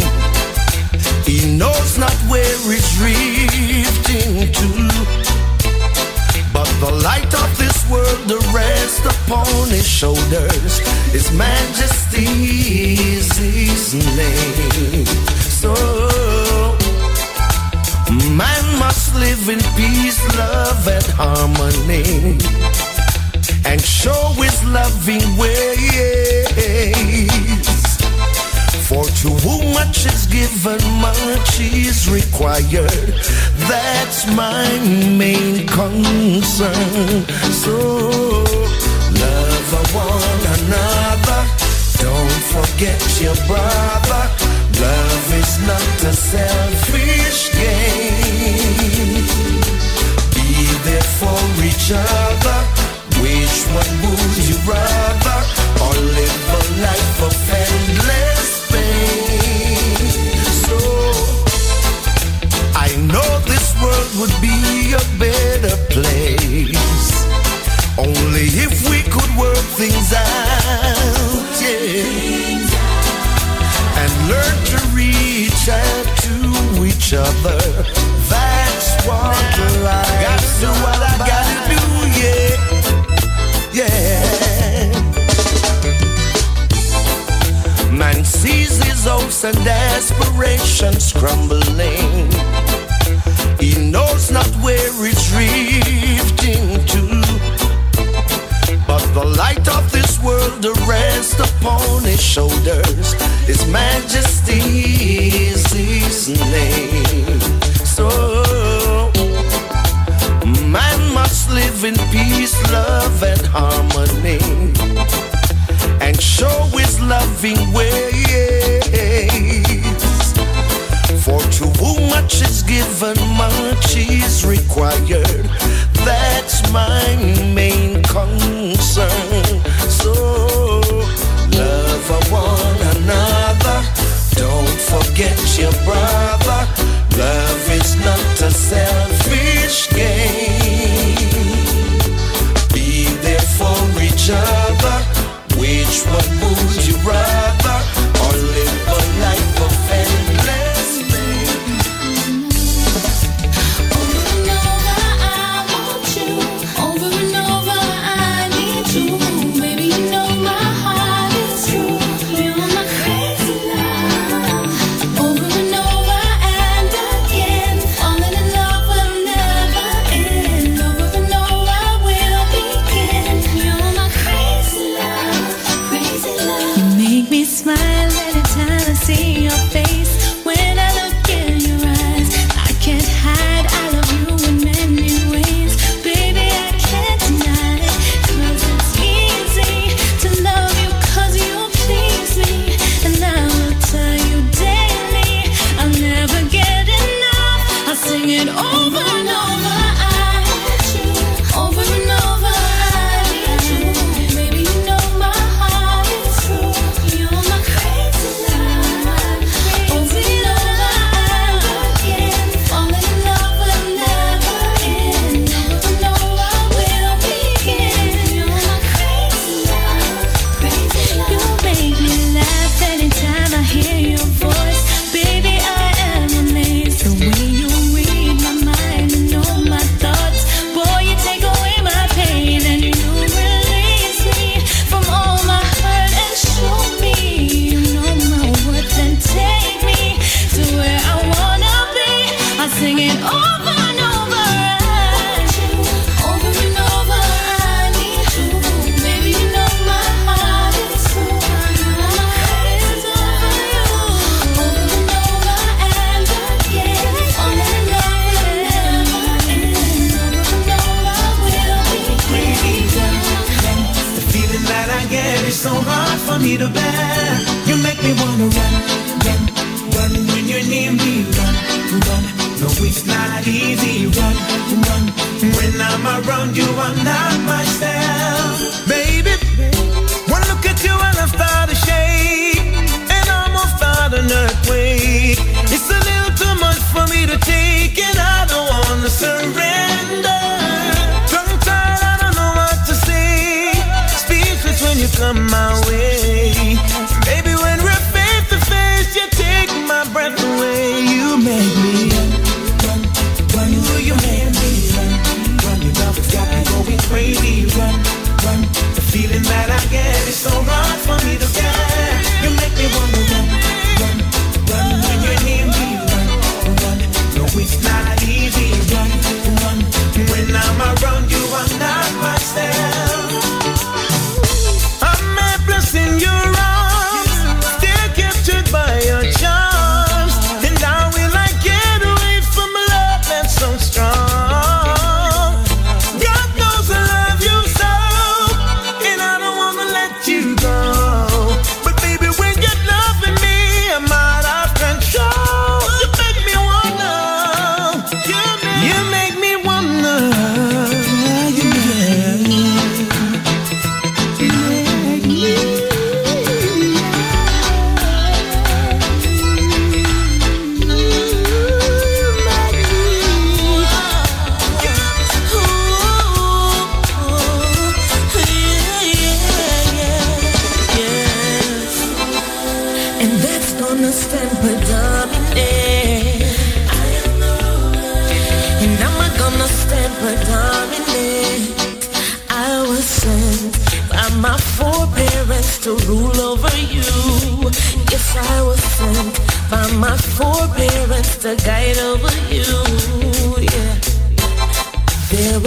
He knows not where it's drifting to. But the light of this world the rest upon his shoulders. His majesty is his name. So man must live in peace, love, and harmony. And show his loving For to whom much is given, much is required. That's my main concern. So love one another. Don't forget your brother. Love is not a selfish game. Be there for each other. Which one would you rather? Or live a life of endless pain? So I know this world would be a better place. Only if we could work things out, yeah. And learn to reach out to each other. That's what do what his and aspirations crumbling. He knows not where it's drifting to. But the light of this world the rest upon his shoulders. His majesty is his name. So man must live in peace, love, and harmony. And show his loving ways. For to whom much is given, much is required. That's my main concern. So love one another. Don't forget your brother. Love is not a selfish game. Be there for each other.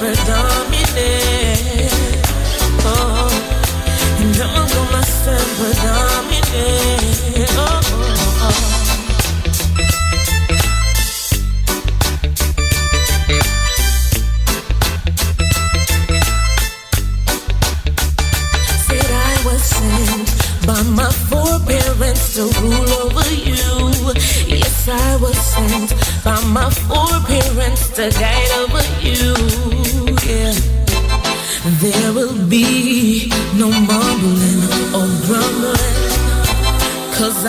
ever. Oh, and I'm gonna ever dominate. Oh, oh, oh. by my forbearance to rule over you. Yes, I was sent by my forbearance to guide over you.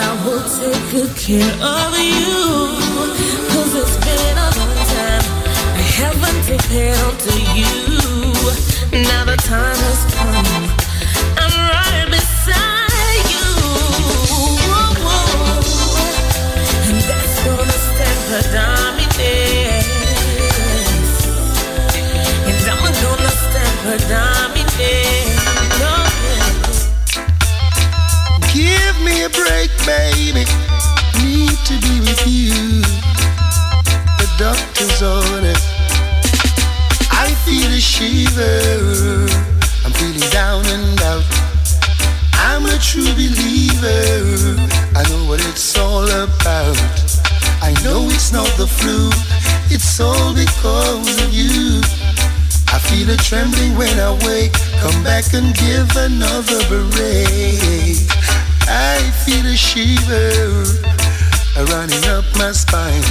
I will take good care of you. The doctor's on. I feel a shiver. I'm feeling down and out. I'm a true believer. I know what it's all about. I know it's not the flu. It's all because of you. I feel a trembling when I wake. Come back and give another break. I feel a shiver running up my spine.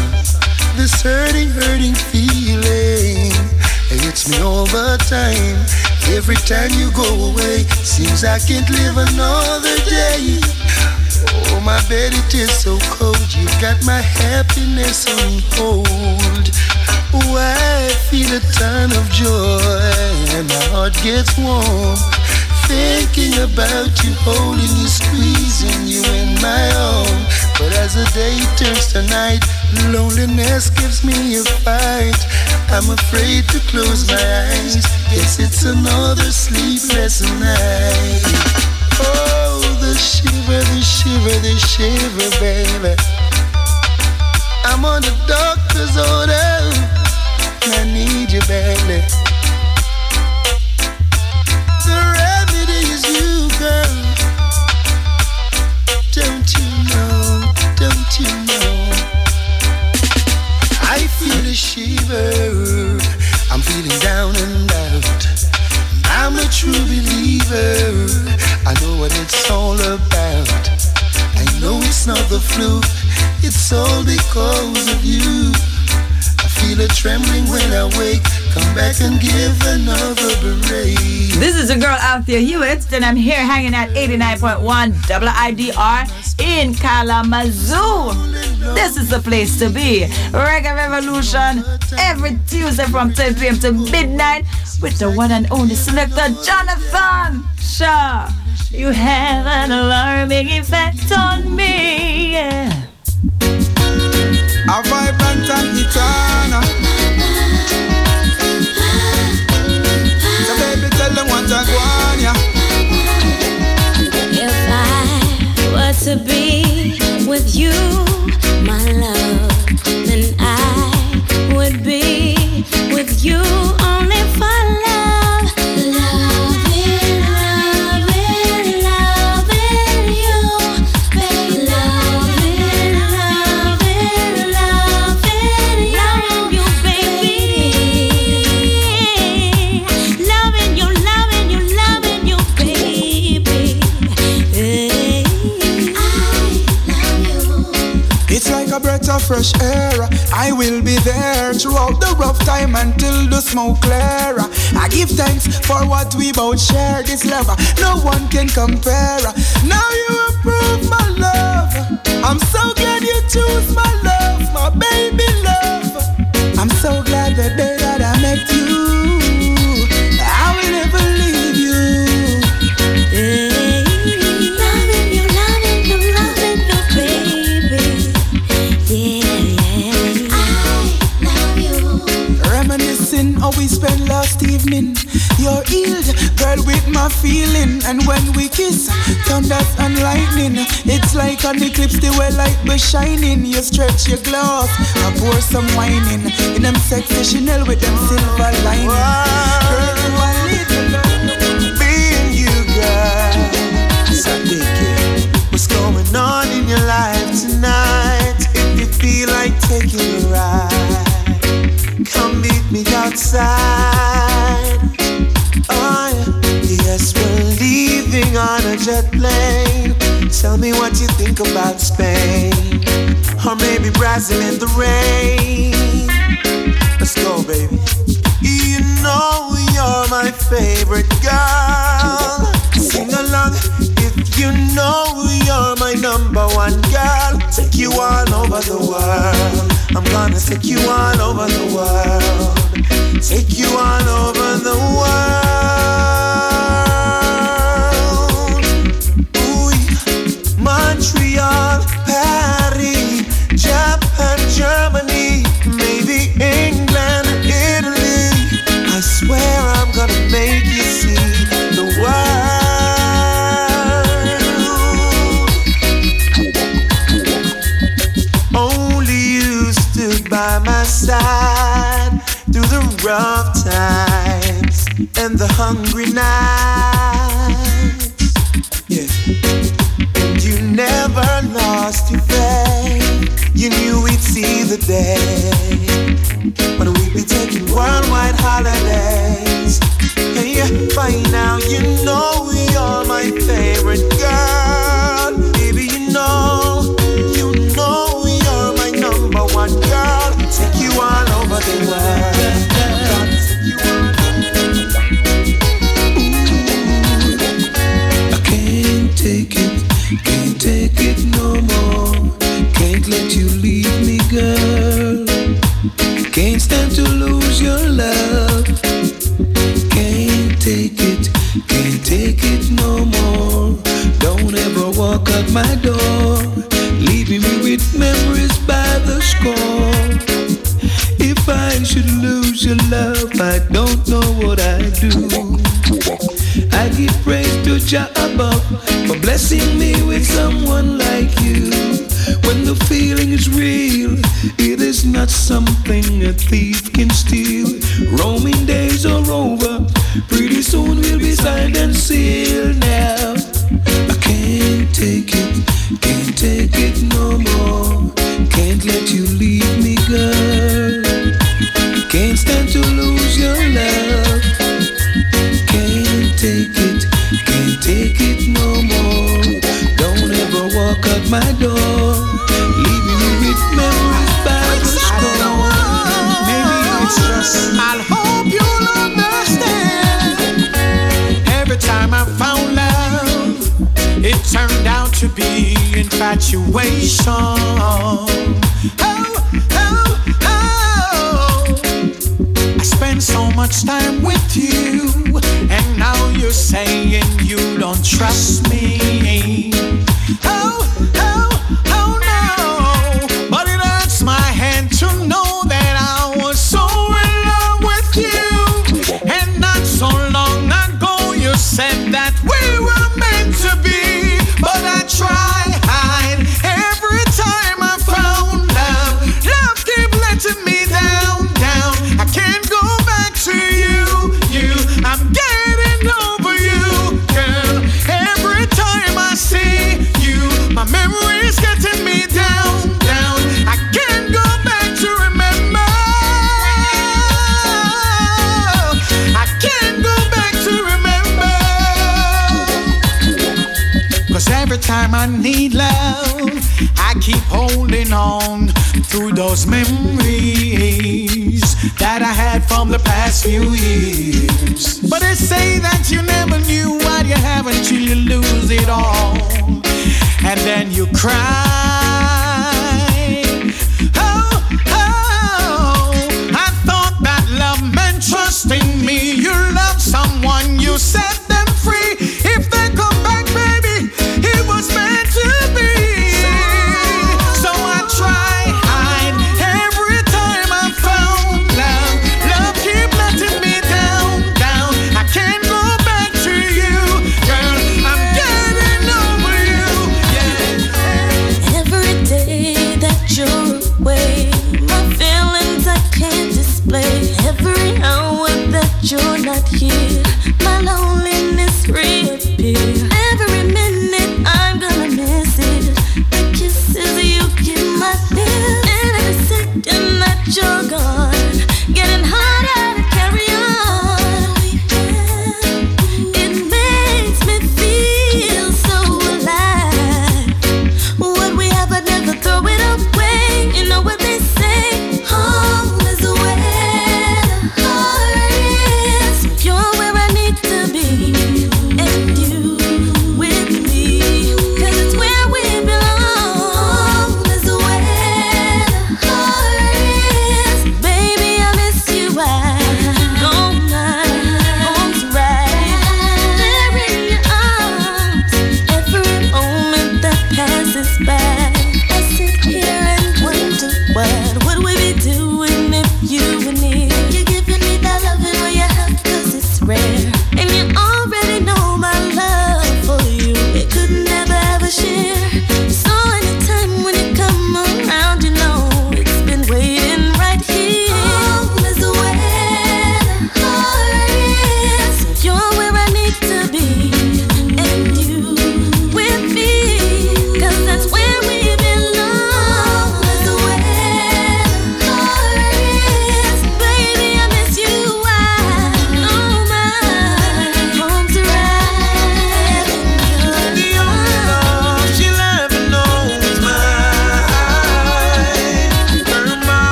This hurting, hurting feeling, it hits me all the time. Every time you go away, seems I can't live another day. Oh, my bed, it is so cold. You got my happiness on hold. Oh, I feel a ton of joy, and my heart gets warm. Thinking about you, holding you, squeezing you in my arms. But as the day turns to night, loneliness gives me a fight. I'm afraid to close my eyes. Yes, it's another sleepless night. Oh, the shiver, the shiver, the shiver, baby. I'm on the doctor's order. I need you badly. Flu. It's all because of you. I feel trembling when I wake. Come back and give another. This is your girl Althea Hewitt, and I'm here hanging at 89.1 WIDR in Kalamazoo. This is the place to be. Reggae Revolution every Tuesday from 10 p.m. to midnight with the one and only selector Jonathon Shaw. You have an alarming effect on me. Yeah. A vibrant and eternal. So baby, tell them what I want, yeah. If I were to be with you, my love, then I would be with you fresh air. I will be there throughout the rough time until the smoke clear. I give thanks for what we both share. This love, no one can compare. Now you approve my love. I'm so glad you choose my love, my baby love. I'm so glad the day that I met you, how we spent last evening. You're healed, girl, with my feeling. And when we kiss, thunders and lightning. It's like an eclipse, the way light be shining. You stretch your glass, I pour some wine in. In them sexy Chanel with them silver lining. Girl, you Being you, girl. Sadiki, what's going on in your life tonight? If you feel like taking outside. Oh, yes, we're leaving on a jet plane. Tell me what you think about Spain, or maybe Brazil in the rain. Let's go, baby. You know you're my favorite girl. Sing along you know you're my number one girl. Take you all over the world. I'm gonna take you all over the world. Take you all over the world. Hungry nights. Yeah. And you never lost your faith. You knew we'd see the day when we'd be taking worldwide holidays.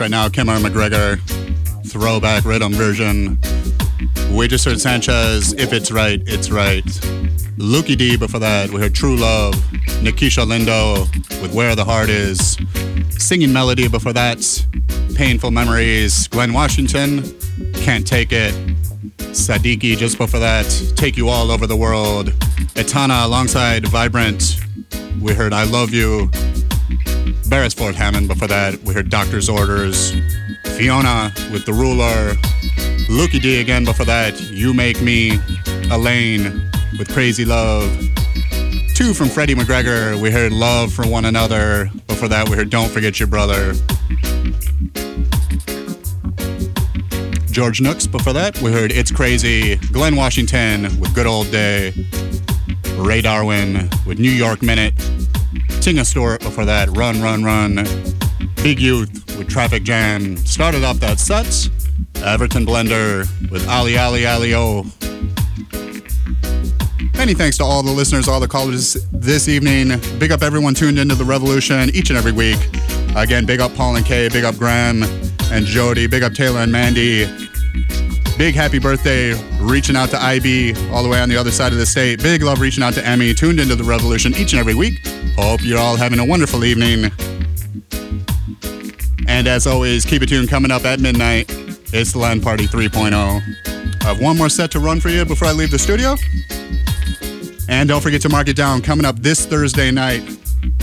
Right now, Kemar McGregor, throwback rhythm version. We just heard Sanchez, If It's Right, It's Right. Lukey D before that, we heard True Love. Nikisha Lindo with Where the Heart Is. Singing Melody before that, Painful Memories. Glenn Washington, Can't Take It. Sadiki just before that, Take You All Over the World. Etana alongside Vibrant, we heard I Love You. Beresford Hammond before that, we heard Doctor's Orders. Fiona with The Ruler. Lukey D again before that, You Make Me. Elaine with Crazy Love. Two from Freddie McGregor, we heard Love for One Another. Before that, we heard Don't Forget Your Brother. George Nooks before that, we heard It's Crazy. Glenn Washington with Good Old Day. Ray Darwin with New York Minute. Tinga Stewart before that, Run, Run, Run. Big Youth with Traffic Jam. Started off that set. Everton Blender with Ali Ali Ali O. Many thanks to all the listeners, all the callers this evening. Big up everyone tuned into the revolution each and every week. Again, big up Paul and Kay, big up Graham and Jody, big up Taylor and Mandy. Big happy birthday reaching out to IB all the way on the other side of the state. Big love reaching out to Emmy, tuned into the revolution each and every week. Hope you're all having a wonderful evening. And as always, keep it tuned coming up at midnight. It's the Land Party 3.0. I have one more set to run for you before I leave the studio. And don't forget to mark it down coming up this Thursday night.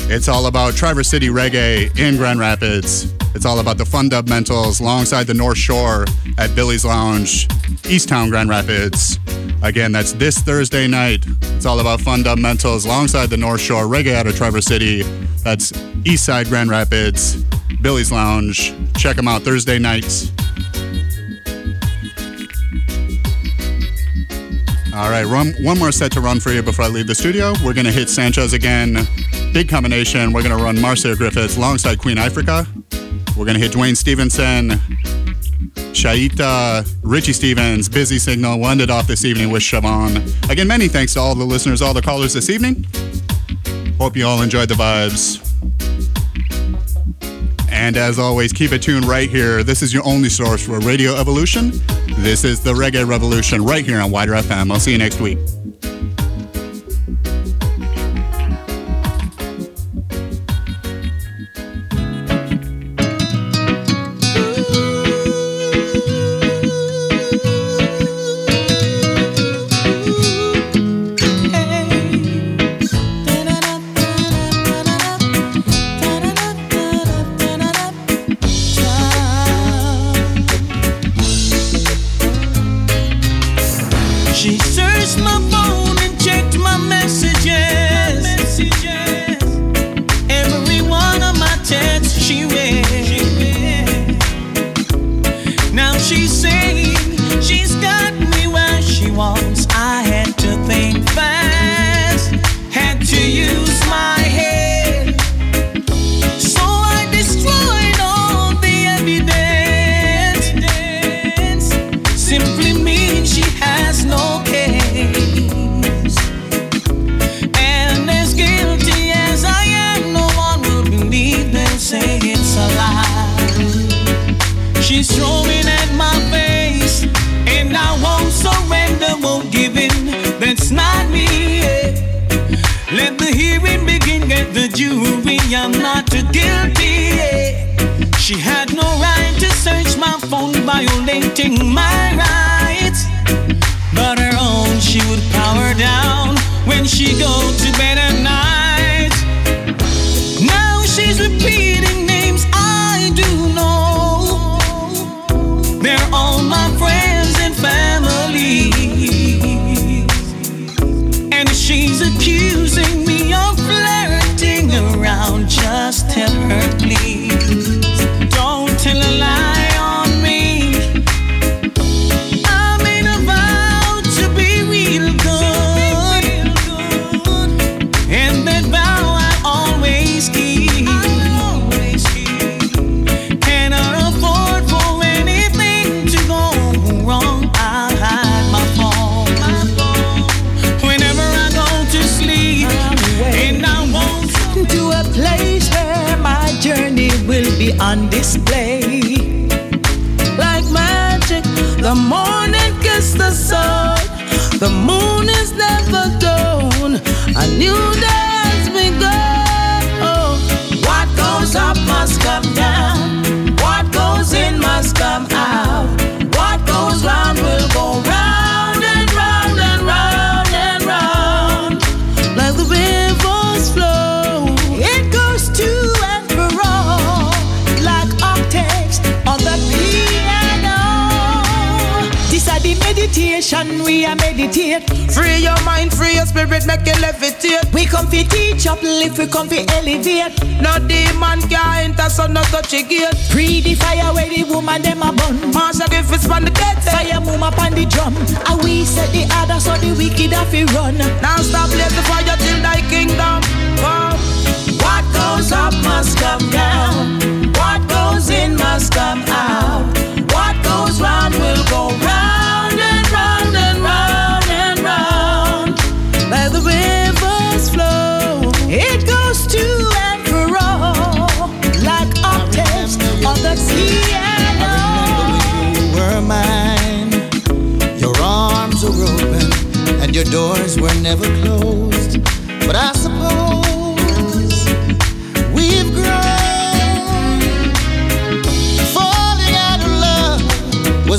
It's all about Traverse City Reggae in Grand Rapids. It's all about the fundamentals alongside the North Shore at Billy's Lounge, Eastown, Grand Rapids. Again, that's this Thursday night. It's all about fundamentals alongside the North Shore Reggae out of Traverse City. That's Eastside, Grand Rapids, Billy's Lounge. Check them out Thursday nights. All right, run, one more set to run for you before I leave the studio. We're going to hit Sanchez again. Big combination. We're going to run Marcia Griffiths alongside Queen Africa. We're going to hit Duane Stephenson, Shaita, Richie Stephens, Busy Signal. We'll end it off this evening with Siobhan. Again, many thanks to all the listeners, all the callers this evening. Hope you all enjoyed the vibes. And as always, keep it tuned right here. This is your only source for Radio Evolution. This is the Reggae Revolution right here on WIDR FM. I'll see you next week.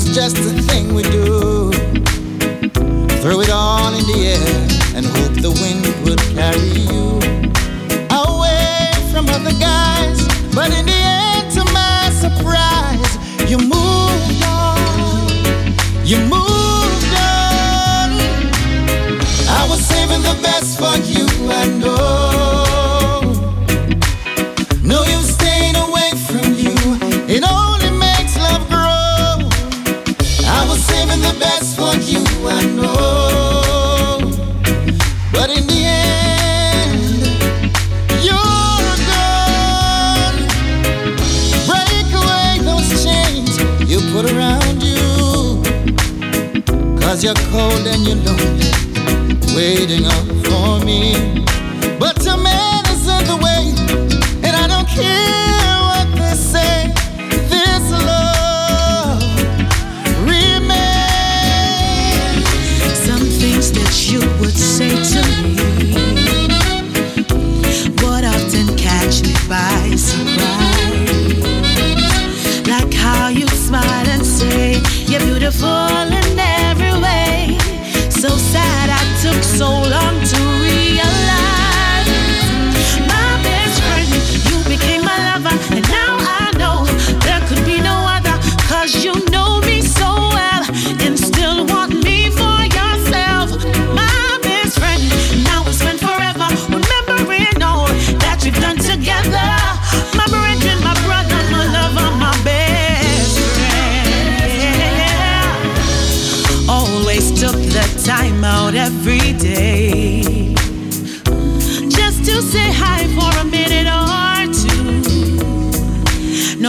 it's just a thing we do. Throw it all in the air and hope the wind would carry you away from other guys. But in the end, to my surprise, you moved on. You moved on. I was saving the best for you, I know. you're cold and you're lonely, waiting up for me.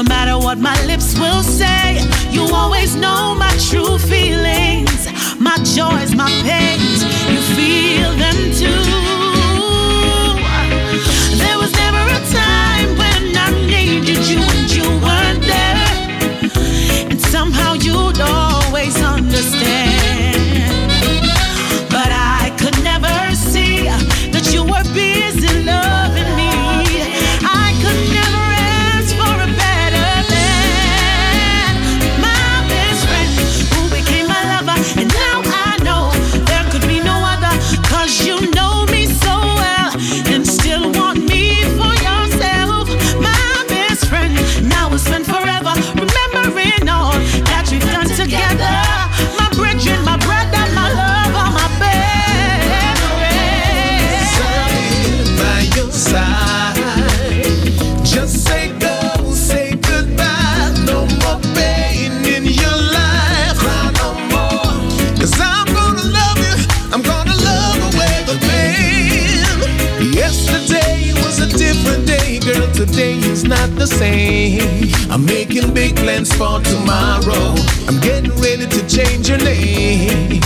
Matter what my lips will say, you always know my true feelings, my joys, my pains. You feel them too. Is not the same. I'm making big plans for tomorrow. I'm getting ready to change your name.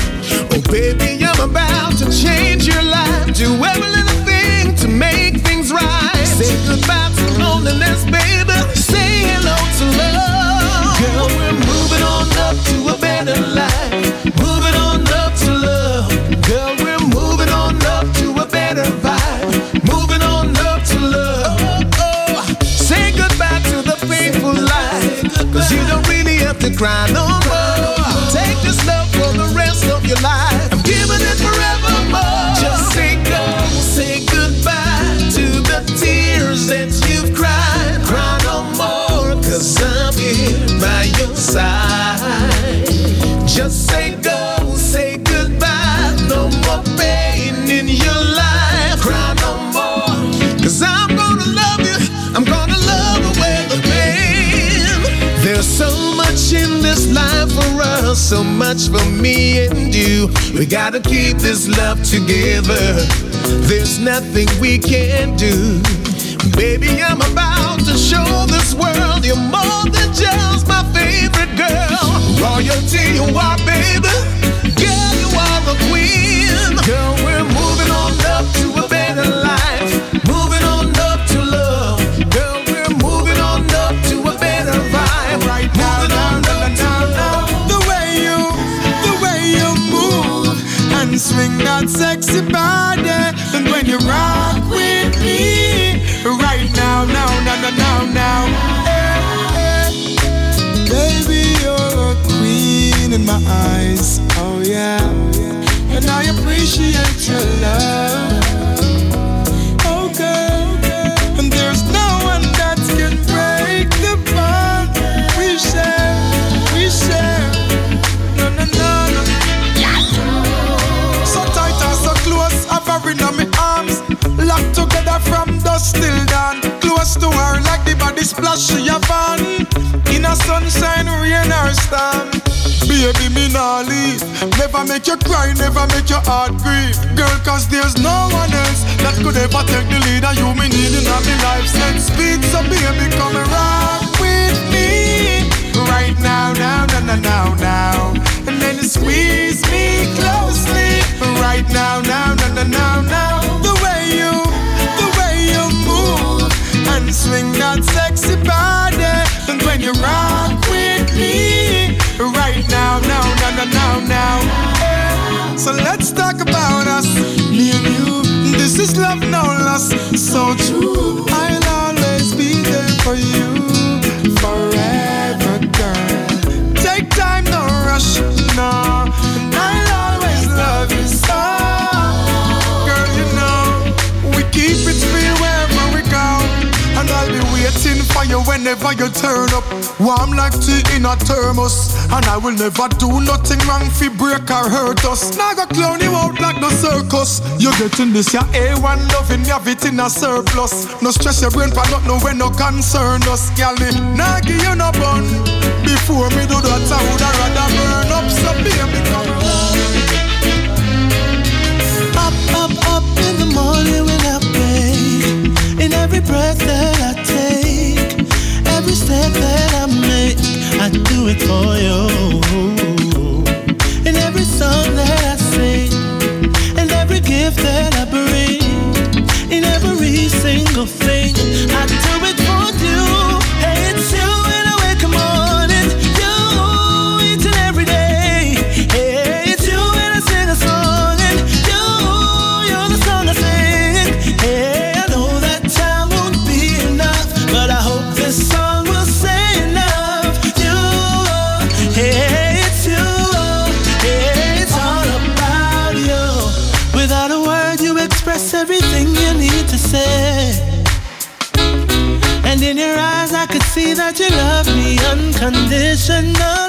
Oh, baby, I'm about to change your life. Do every really much for me and you. We gotta keep this love together. There's nothing we can't do. Baby, I'm about to show this world you're more than just my favorite girl. Royalty, you are, baby. That sexy body, and when you rock with me, right now, now, now, now, now, now. Eh, eh. Baby, you're a queen in my eyes. Oh yeah, and I appreciate your love. Together from dusk till dawn. Close to her like the body splash she a van. In a sunshine, rain or storm. Baby, me nah leave. Never make you cry, never make your heart grieve. Girl, cause there's no one else that could ever take the lead. And you me need in my life. Set speed, so baby, come and rock with me. Right now, now, now, now, now, now. And then you squeeze me closely. Right now, now, now, now, now, now. And swing that sexy body. And when you rock with me, right now, now, now, now, now, now. So let's talk about us, me and you. This is love, no loss, so true. I'll always be there for you, forever, girl. Take time, no rush, no. Setting fire whenever you turn up. Warm like tea in a thermos. And I will never do nothing wrong fi break or hurt us. Now go clown you out like no circus. You getting this your A1 loving, have it in a surplus. No stress your brain for nothing when no concern us, galley. Now give you no bun. Before me do that, I would rather burn up some baby. Up, up, up in the morning. Every breath that I take, every step that I make, I do it for you. unconditional